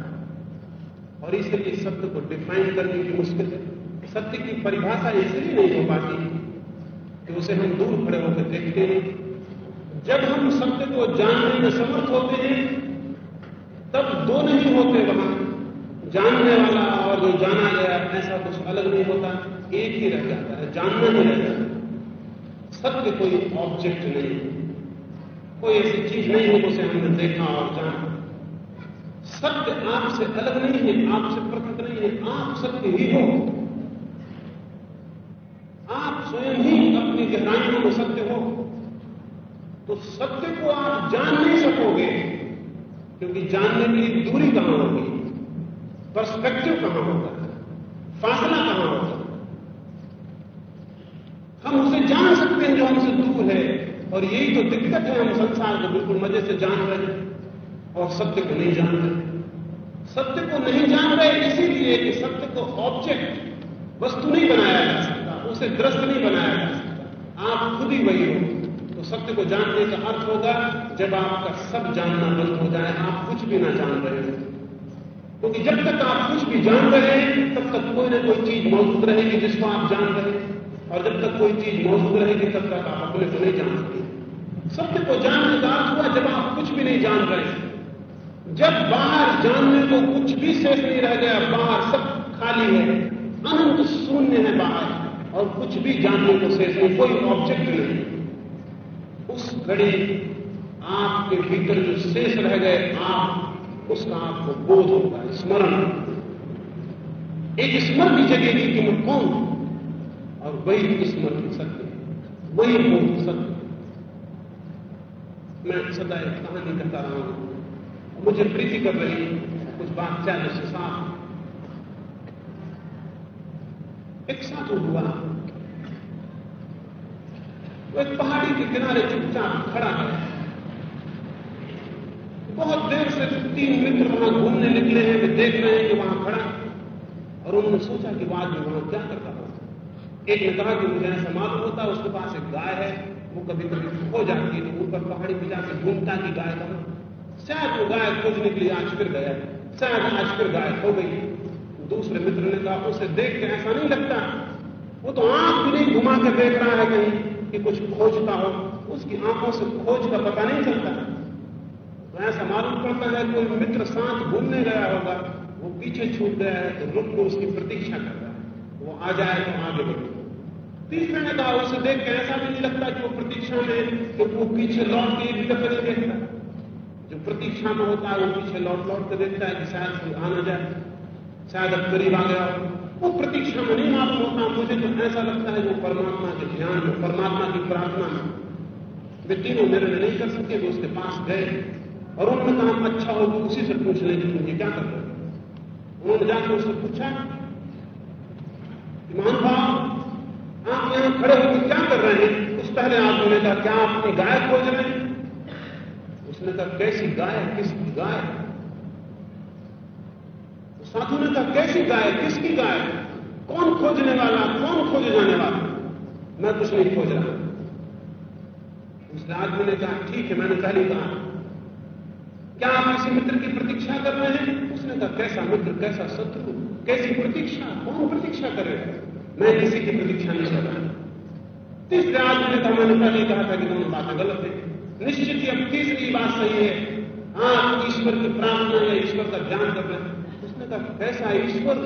S2: और इसलिए सत्य को डिफाइन करने की मुश्किल है। सत्य की परिभाषा इसलिए नहीं हो पाती कि उसे हम दूर खड़े होकर देखते हैं। जब हम सत्य को जानने में समर्थ होते हैं, तब दो नहीं होते वहाँ। जानने वाला और जो जाना गया, ऐसा कुछ अलग नहीं होता। एक ही रह जाता है, जानना ही रह जाता है। सत्य कोई ऑब्जेक्ट नहीं है। कोई ऐसी चीज़ नहीं है उसे हमने देखा और जाना। सत्य आपसे अलग नहीं है, आपसे पृथक नहीं है, आप सत्य ही हो। आप स्वयं ही अपनी गहराइयों में सत्य हो। तो सत्य को आप जान नहीं सकोगे, क्योंकि जानने के लिए दूरी कहाँ होगी? पर्सपेक्टिव कहाँ होगा? फासला कहाँ होगा? हम उसे जान सकते हैं जो हमसे दूर है। और यही तो दिक्कत है हम संसार को बिल्कुल मज़े से जान रहे हैं और सत्य को नहीं जान रहे। सत्य को नहीं जान रहे इसीलिए कि सत्य को ऑब्जेक्ट वस्तु नहीं बनाया जा सकता, उसे दृश्य नहीं बनाया जा सकता। आप खुद ही वही हो। तो सत्य को जानने का अर्थ होगा, जब आपका सब जानना बंद हो जाए, आप कुछ भी ना जान रहे हो। क्योंकि जब तक आप कुछ भी जान रहे हैं, तब तक कोई ना कोई चीज़ मौजूद रहेगी जिसको आप जान रहे हैं। और जब तक कोई चीज़ मौजूद रहेगी तब तक आप अपने को नहीं जान सकते। सत्य को जानने का अर्थ हुआ जब आप कुछ भी नहीं जान रहे जब बाहर जानने को कुछ भी शेष नहीं रह गया, बाहर सब खाली है, अनंत शून्य है बाहर, और कुछ भी जानने को शेष नहीं, कोई ऑब्जेक्ट नहीं। उस घड़ी आपके भीतर जो शेष रह गए, आप उसका आपको बोध होगा, स्मरण। एक स्मृति जगेगी कि मैं कौन हूँ? और वही स्मृति सत्य वही बोध सत्य मैं सदा एक कहानी करता रहा हूँ। मुझे प्रीति कर रही कुछ बात चाहे से साथ। एक साधु हुआ। वो एक पहाड़ी के किनारे चुपचाप खड़ा है। बहुत देर से तीन मित्र वहाँ घूमने निकले हैं। वे देख रहे हैं कि वहाँ खड़ा और उन्होंने सोचा कि बाद में वहाँ क्या करता। एक ने कहा कि मुझे ऐसा मालूम होता है उसके पास एक गाय है, वो कभी कभी खो जाती है तो ऊपर पहाड़ी पर जाकर घूमता की गाय का शायद वो गाय खोजने के लिए आज फिर गया शायद आज फिर गाय खो गई दूसरे मित्र ने कहा, उसे देख के ऐसा नहीं लगता। वो तो आँख भी नहीं घुमा के देख रहा है कहीं कि कुछ खोजता हो। उसकी आँखों से खोज का पता नहीं चलता। तो ऐसा मालूम पड़ता है, कोई मित्र साथ घूमने गया होगा, वो पीछे छूट गया है तो रुक को उसकी प्रतीक्षा कर रहा है। वो आ जाए तो आगे बढ़ो। तीसरे ने कहा उसे देख के ऐसा भी नहीं लगता कि वो प्रतीक्षा में तो वो पीछे लौट के भी दफे नहीं देखता जो प्रतीक्षा में होता है, वो पीछे लौट लौट के देखता है कि शायद कोई आ जाए, शायद अब करीब आ गया वो प्रतीक्षा में नहीं मालूम होता, मुझे तो ऐसा लगता है वो परमात्मा के ध्यान में, परमात्मा की प्रार्थना में। वे तीनों निर्णय नहीं कर सके, वो उसके पास गए। और उन्होंने कहा अच्छा हो तो उसी से पूछ लें कि मुझे क्या करना उन्होंने जाकर उससे पूछा, ईमान भाव आप यहाँ खड़े होकर क्या कर रहे हैं? उस पहले आदमी ने कहा क्या आप अपनी गाय खोज रहे हैं? उसने कहा, कैसी गाय? किसकी गाय? साधु ने कहा, कैसी गाय? किसकी गाय? कौन खोजने वाला? कौन खोजे जाने वाला? मैं कुछ नहीं खोज रहा। उसने आदमी ने कहा, ठीक है, मैंने पहले कहा। क्या आप किसी मित्र की प्रतीक्षा कर रहे हैं? उसने कहा, कैसा मित्र, कैसा शत्रु, कैसी प्रतीक्षा? कौन प्रतीक्षा कर रहे हैं? मैं किसी की प्रतीक्षा नहीं कर रहा। तीसरे आदमी कहा मैंने पहले कहा था कि दोनों बातें गलत है, निश्चित ही अब तीसरी बात सही है। हाँ ईश्वर की प्रार्थना या ईश्वर का ध्यान कर रहे हैं उसने कहा, कैसा ईश्वर?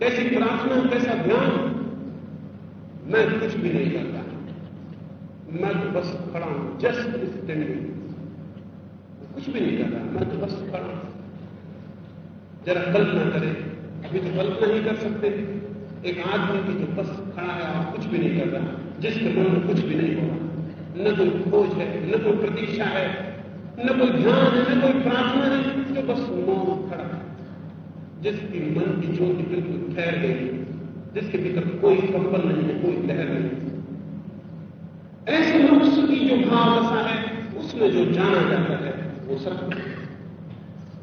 S2: कैसी प्रार्थना, कैसा ध्यान? मैं कुछ भी नहीं करता। मैं तो बस खड़ा हूँ जस्ट स्टैंडिंग कुछ भी नहीं कर रहा मैं तो बस खड़ा हूँ। जरा कल्पना करें, अभी तो कल्पना ही कर सकते एक आदमी की जो बस खड़ा है और कुछ भी नहीं कर रहा जिसके मन में कुछ भी नहीं हो रहा। न कोई खोज है, न कोई प्रतीक्षा है, न कोई ध्यान है, न कोई प्रार्थना है, जो बस मौन खड़ा है। जिसकी मन की ज्योति बिल्कुल ठहर गई जिसके भीतर कोई कंपन नहीं है, कोई लहर नहीं ऐसे मनुष्य की जो भाव दशा है, उसमें जो जाना जाता है, वो सत्य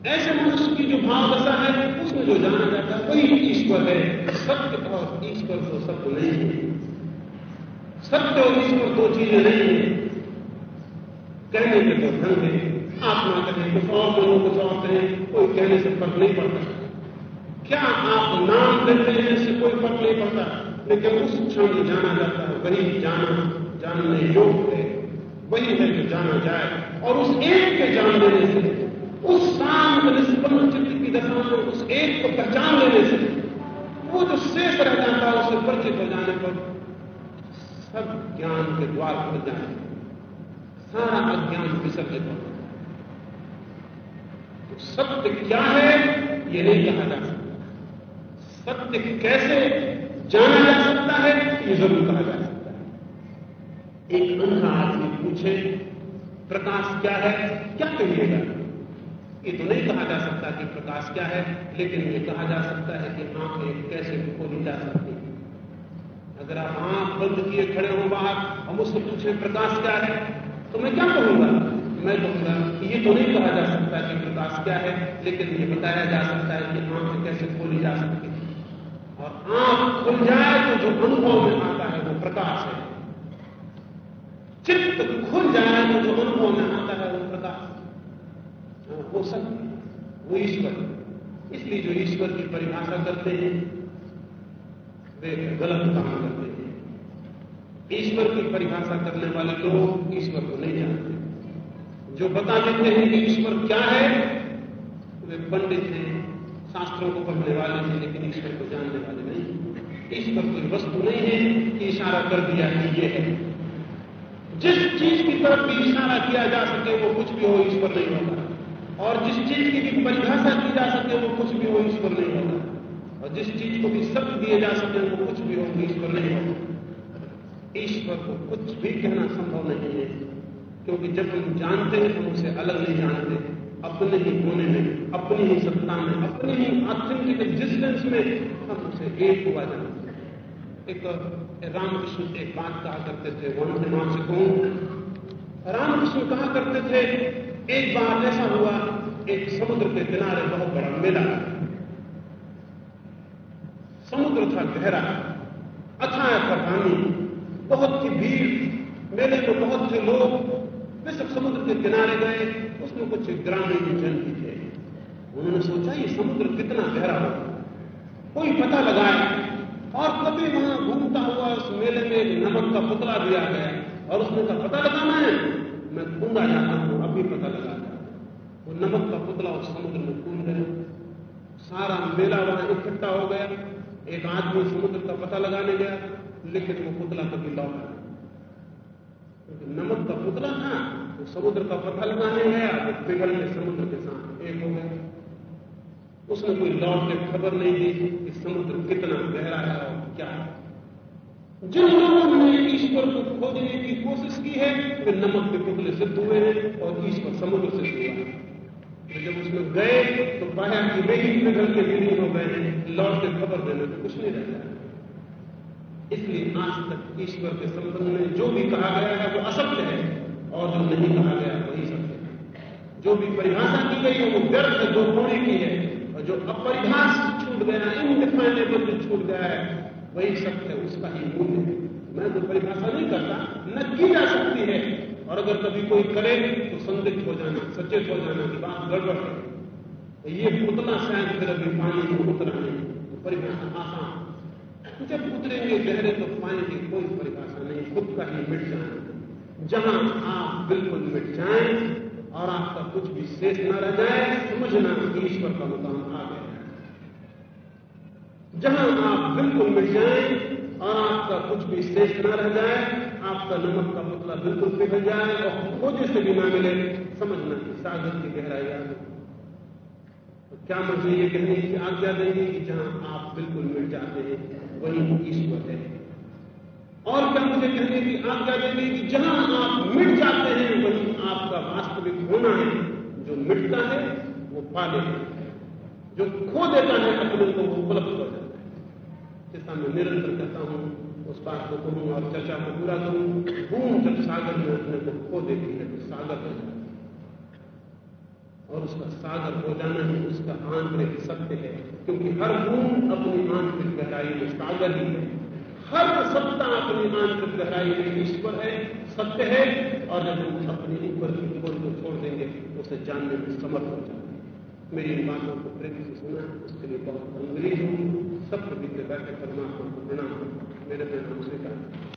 S2: ऐसे मनुष्य की जो भाव दशा है, उसमें जो जाना जाता है, वही ईश्वर है। सत्य और ईश्वर तो सत्य नहीं है। सत्य और ईश्वर दो चीज़ें नहीं है। कहने के तो ढंग है, आत्मा कहें कुछ और कहो कुछ और कहें कोई कहने से फ़र्क नहीं पड़ता। क्या आप नाम देते हैं इससे कोई फ़र्क नहीं पड़ता? लेकिन उस क्षण जो जाना जाता है, वही जाना, जानने योग्य है। वही है जो जाना जाए। और उस एक के जान लेने से, उस शांत निष्पन्न चित्त की दशा में उस एक को पहचान लेने से वो जो शेष रह जाता है उससे परिचित हो जाने पर। सब ज्ञान के द्वार खुल जाए। सारा अज्ञान विसर्जित हो तो सत्य क्या है, ये नहीं कहा जा सकता। सत्य कैसे जाना जा सकता है, ये ज़रूर कहा जा सकता है। एक अंधा आदमी पूछे, प्रकाश क्या है, क्या कहिएगा? तो नहीं कहा जा सकता कि प्रकाश क्या है, लेकिन ये कहा जा सकता है कि आँखें कैसे खोली जा सकती है। अगर आप आँख बंद किए खड़े हो बाहर हम उससे पूछे, प्रकाश क्या है तो मैं क्या कहूँगा? मैं कहूँगा ये तो नहीं कहा जा सकता कि प्रकाश क्या है, लेकिन ये बताया जा सकता है कि आँख कैसे खोली जा सकती और आँख खुल जाए तो जो अनुभव में आता है वो प्रकाश है। चित्त खुल जाए तो जो अनुभव में आता वो सत्य वो ईश्वर। इसलिए जो ईश्वर की परिभाषा करते हैं, वे गलत काम करते हैं। ईश्वर की परिभाषा करने वाले लोग ईश्वर को नहीं जानते। जो बता देते हैं कि ईश्वर क्या है, वे पंडित हैं, शास्त्रों को पढ़ने वाले हैं, लेकिन ईश्वर को जानने वाले नहीं। ईश्वर कोई वस्तु नहीं है कि इशारा कर दिया कि ये है। जिस चीज़ की तरफ़ भी इशारा किया जा सके, वो कुछ भी हो, ईश्वर नहीं होगा और जिस चीज़ की भी परिभाषा की जा सके वो कुछ भी हो ईश्वर नहीं होगा। और जिस चीज़ को भी सत्य दिए जा सके वो कुछ भी हो ईश्वर नहीं हो ईश्वर को कुछ भी कहना संभव नहीं है, क्योंकि जब हम जानते हैं हम उसे अलग नहीं जानते, अपने ही होने में, अपनी ही सत्ता में, अपने ही ऑथेंटिक एग्जिस्टेंस में हम उसे एक हुआ जानते एक, रामकृष्ण एक बात कहा करते थे वन से कहूँ, रामकृष्ण कहा करते थे एक बार ऐसा हुआ, एक समुद्र के किनारे बहुत बड़ा मेला समुद्र था गहरा, अथाह था पानी, बहुत ही भीड़, मेले में बहुत से लोग, वे सब समुद्र के किनारे गए, उसमें कुछ ग्रामीण जन भी थे। उन्होंने सोचा, ये समुद्र कितना गहरा हो। कोई पता लगाए, और कभी वहाँ घूमता हुआ उस मेले में नमक का पुतला भी आ गया, और उसने कहा, पता लगाना है? मैं कूदा जाता हूँ, अभी पता लगा। वो नमक का पुतला उस समुद्र में कूद गया। सारा मेला वहाँ इकट्ठा हो गया। एक आदमी समुद्र का पता लगाने गया लेकिन वो पुतला कभी लौटा क्योंकि नमक का पुतला था वो समुद्र का पता लगाने गया तो पिघल के समुद्र के साथ एक हो गया। उसने कोई लौट के खबर नहीं दी कि समुद्र कितना गहरा है और क्या है। जिन लोगों ने ईश्वर को खोजने की कोशिश की है वे नमक के पुतले सिद्ध हुए हैं और ईश्वर समुद्र से हुआ है। तो जब उसमें गए तो पाया कि वे ही पिघल के विलीन हो गए हैं लौट के खबर देने तो कुछ नहीं रहता। इसलिए आज तक ईश्वर के संबंध में जो भी कहा गया है, वो असत्य है, और जो नहीं कहा गया, वही सत्य है। जो भी परिभाषा की गई है, वो व्यर्थ दो कोने की है, और जो अपरिभाष छूट गया इनडिफाइनेबल जो छूट गया है, वही सत्य है, उसका ही मूल्य है। मैं तो परिभाषा नहीं करता, न की जा सकती है। और अगर कभी कोई करे तो संदिग्ध हो जाना, सचेत हो जाना कि बात गड़बड़ है। तो ये पुतला शायद फिर अभी पानी में उतरा नहीं तो परिभाषा आसान। जब उतरेंगे गहरे तो पाएँगे कोई परिभाषा नहीं, खुद का ही मिट जाना जहाँ आप बिल्कुल मिट जाएँ और आपका कुछ भी शेष न रह जाए समझना ईश्वर का मुकाम आ गया जहाँ आप बिल्कुल मिट जाएँ और आपका कुछ भी शेष न रह जाए, आपका नमक का पुतला बिल्कुल पिघल जाए और खोजे से भी ना मिले, समझना सागर की गहराई आ तो क्या मुझे ये कहने की आज्ञा देंगे कि जहाँ आप बिल्कुल मिट जाते हैं, वही ईश्वर है। और क्या मुझे कहने की आज्ञा देंगे कि जहाँ आप मिट जाते हैं, वही आपका वास्तविक होना है। जो मिटता है, वो पा लेता है। जो खो देता है, अपने को वो उपलब्ध हो जाता है। जैसा मैं निरंतर कहता हूँ, उस बात को कहूँ और चर्चा को पूरा करूँ बूंद जब सागर में अपने को खो देती है तो सागर हो। और उसका सागर हो जाना ही उसका आंतरिक सत्य है, क्योंकि हर बूंद अपनी आंतरिक गहराई में सागर ही है। हर सत्ता अपनी आंतरिक गहराई में ईश्वर है, सत्य है, और जब हम अपनी ऊपर की खोज को छोड़ देंगे, उसे जानने में समर्थ हो जाएँगे। मेरी बातों को प्रेम से सुना, उसके लिए बहुत अंग्रेज़ हूँ। सब बीते बैठे परमात्मा को प्रणाम। मेरे प्रणाम स्वीकार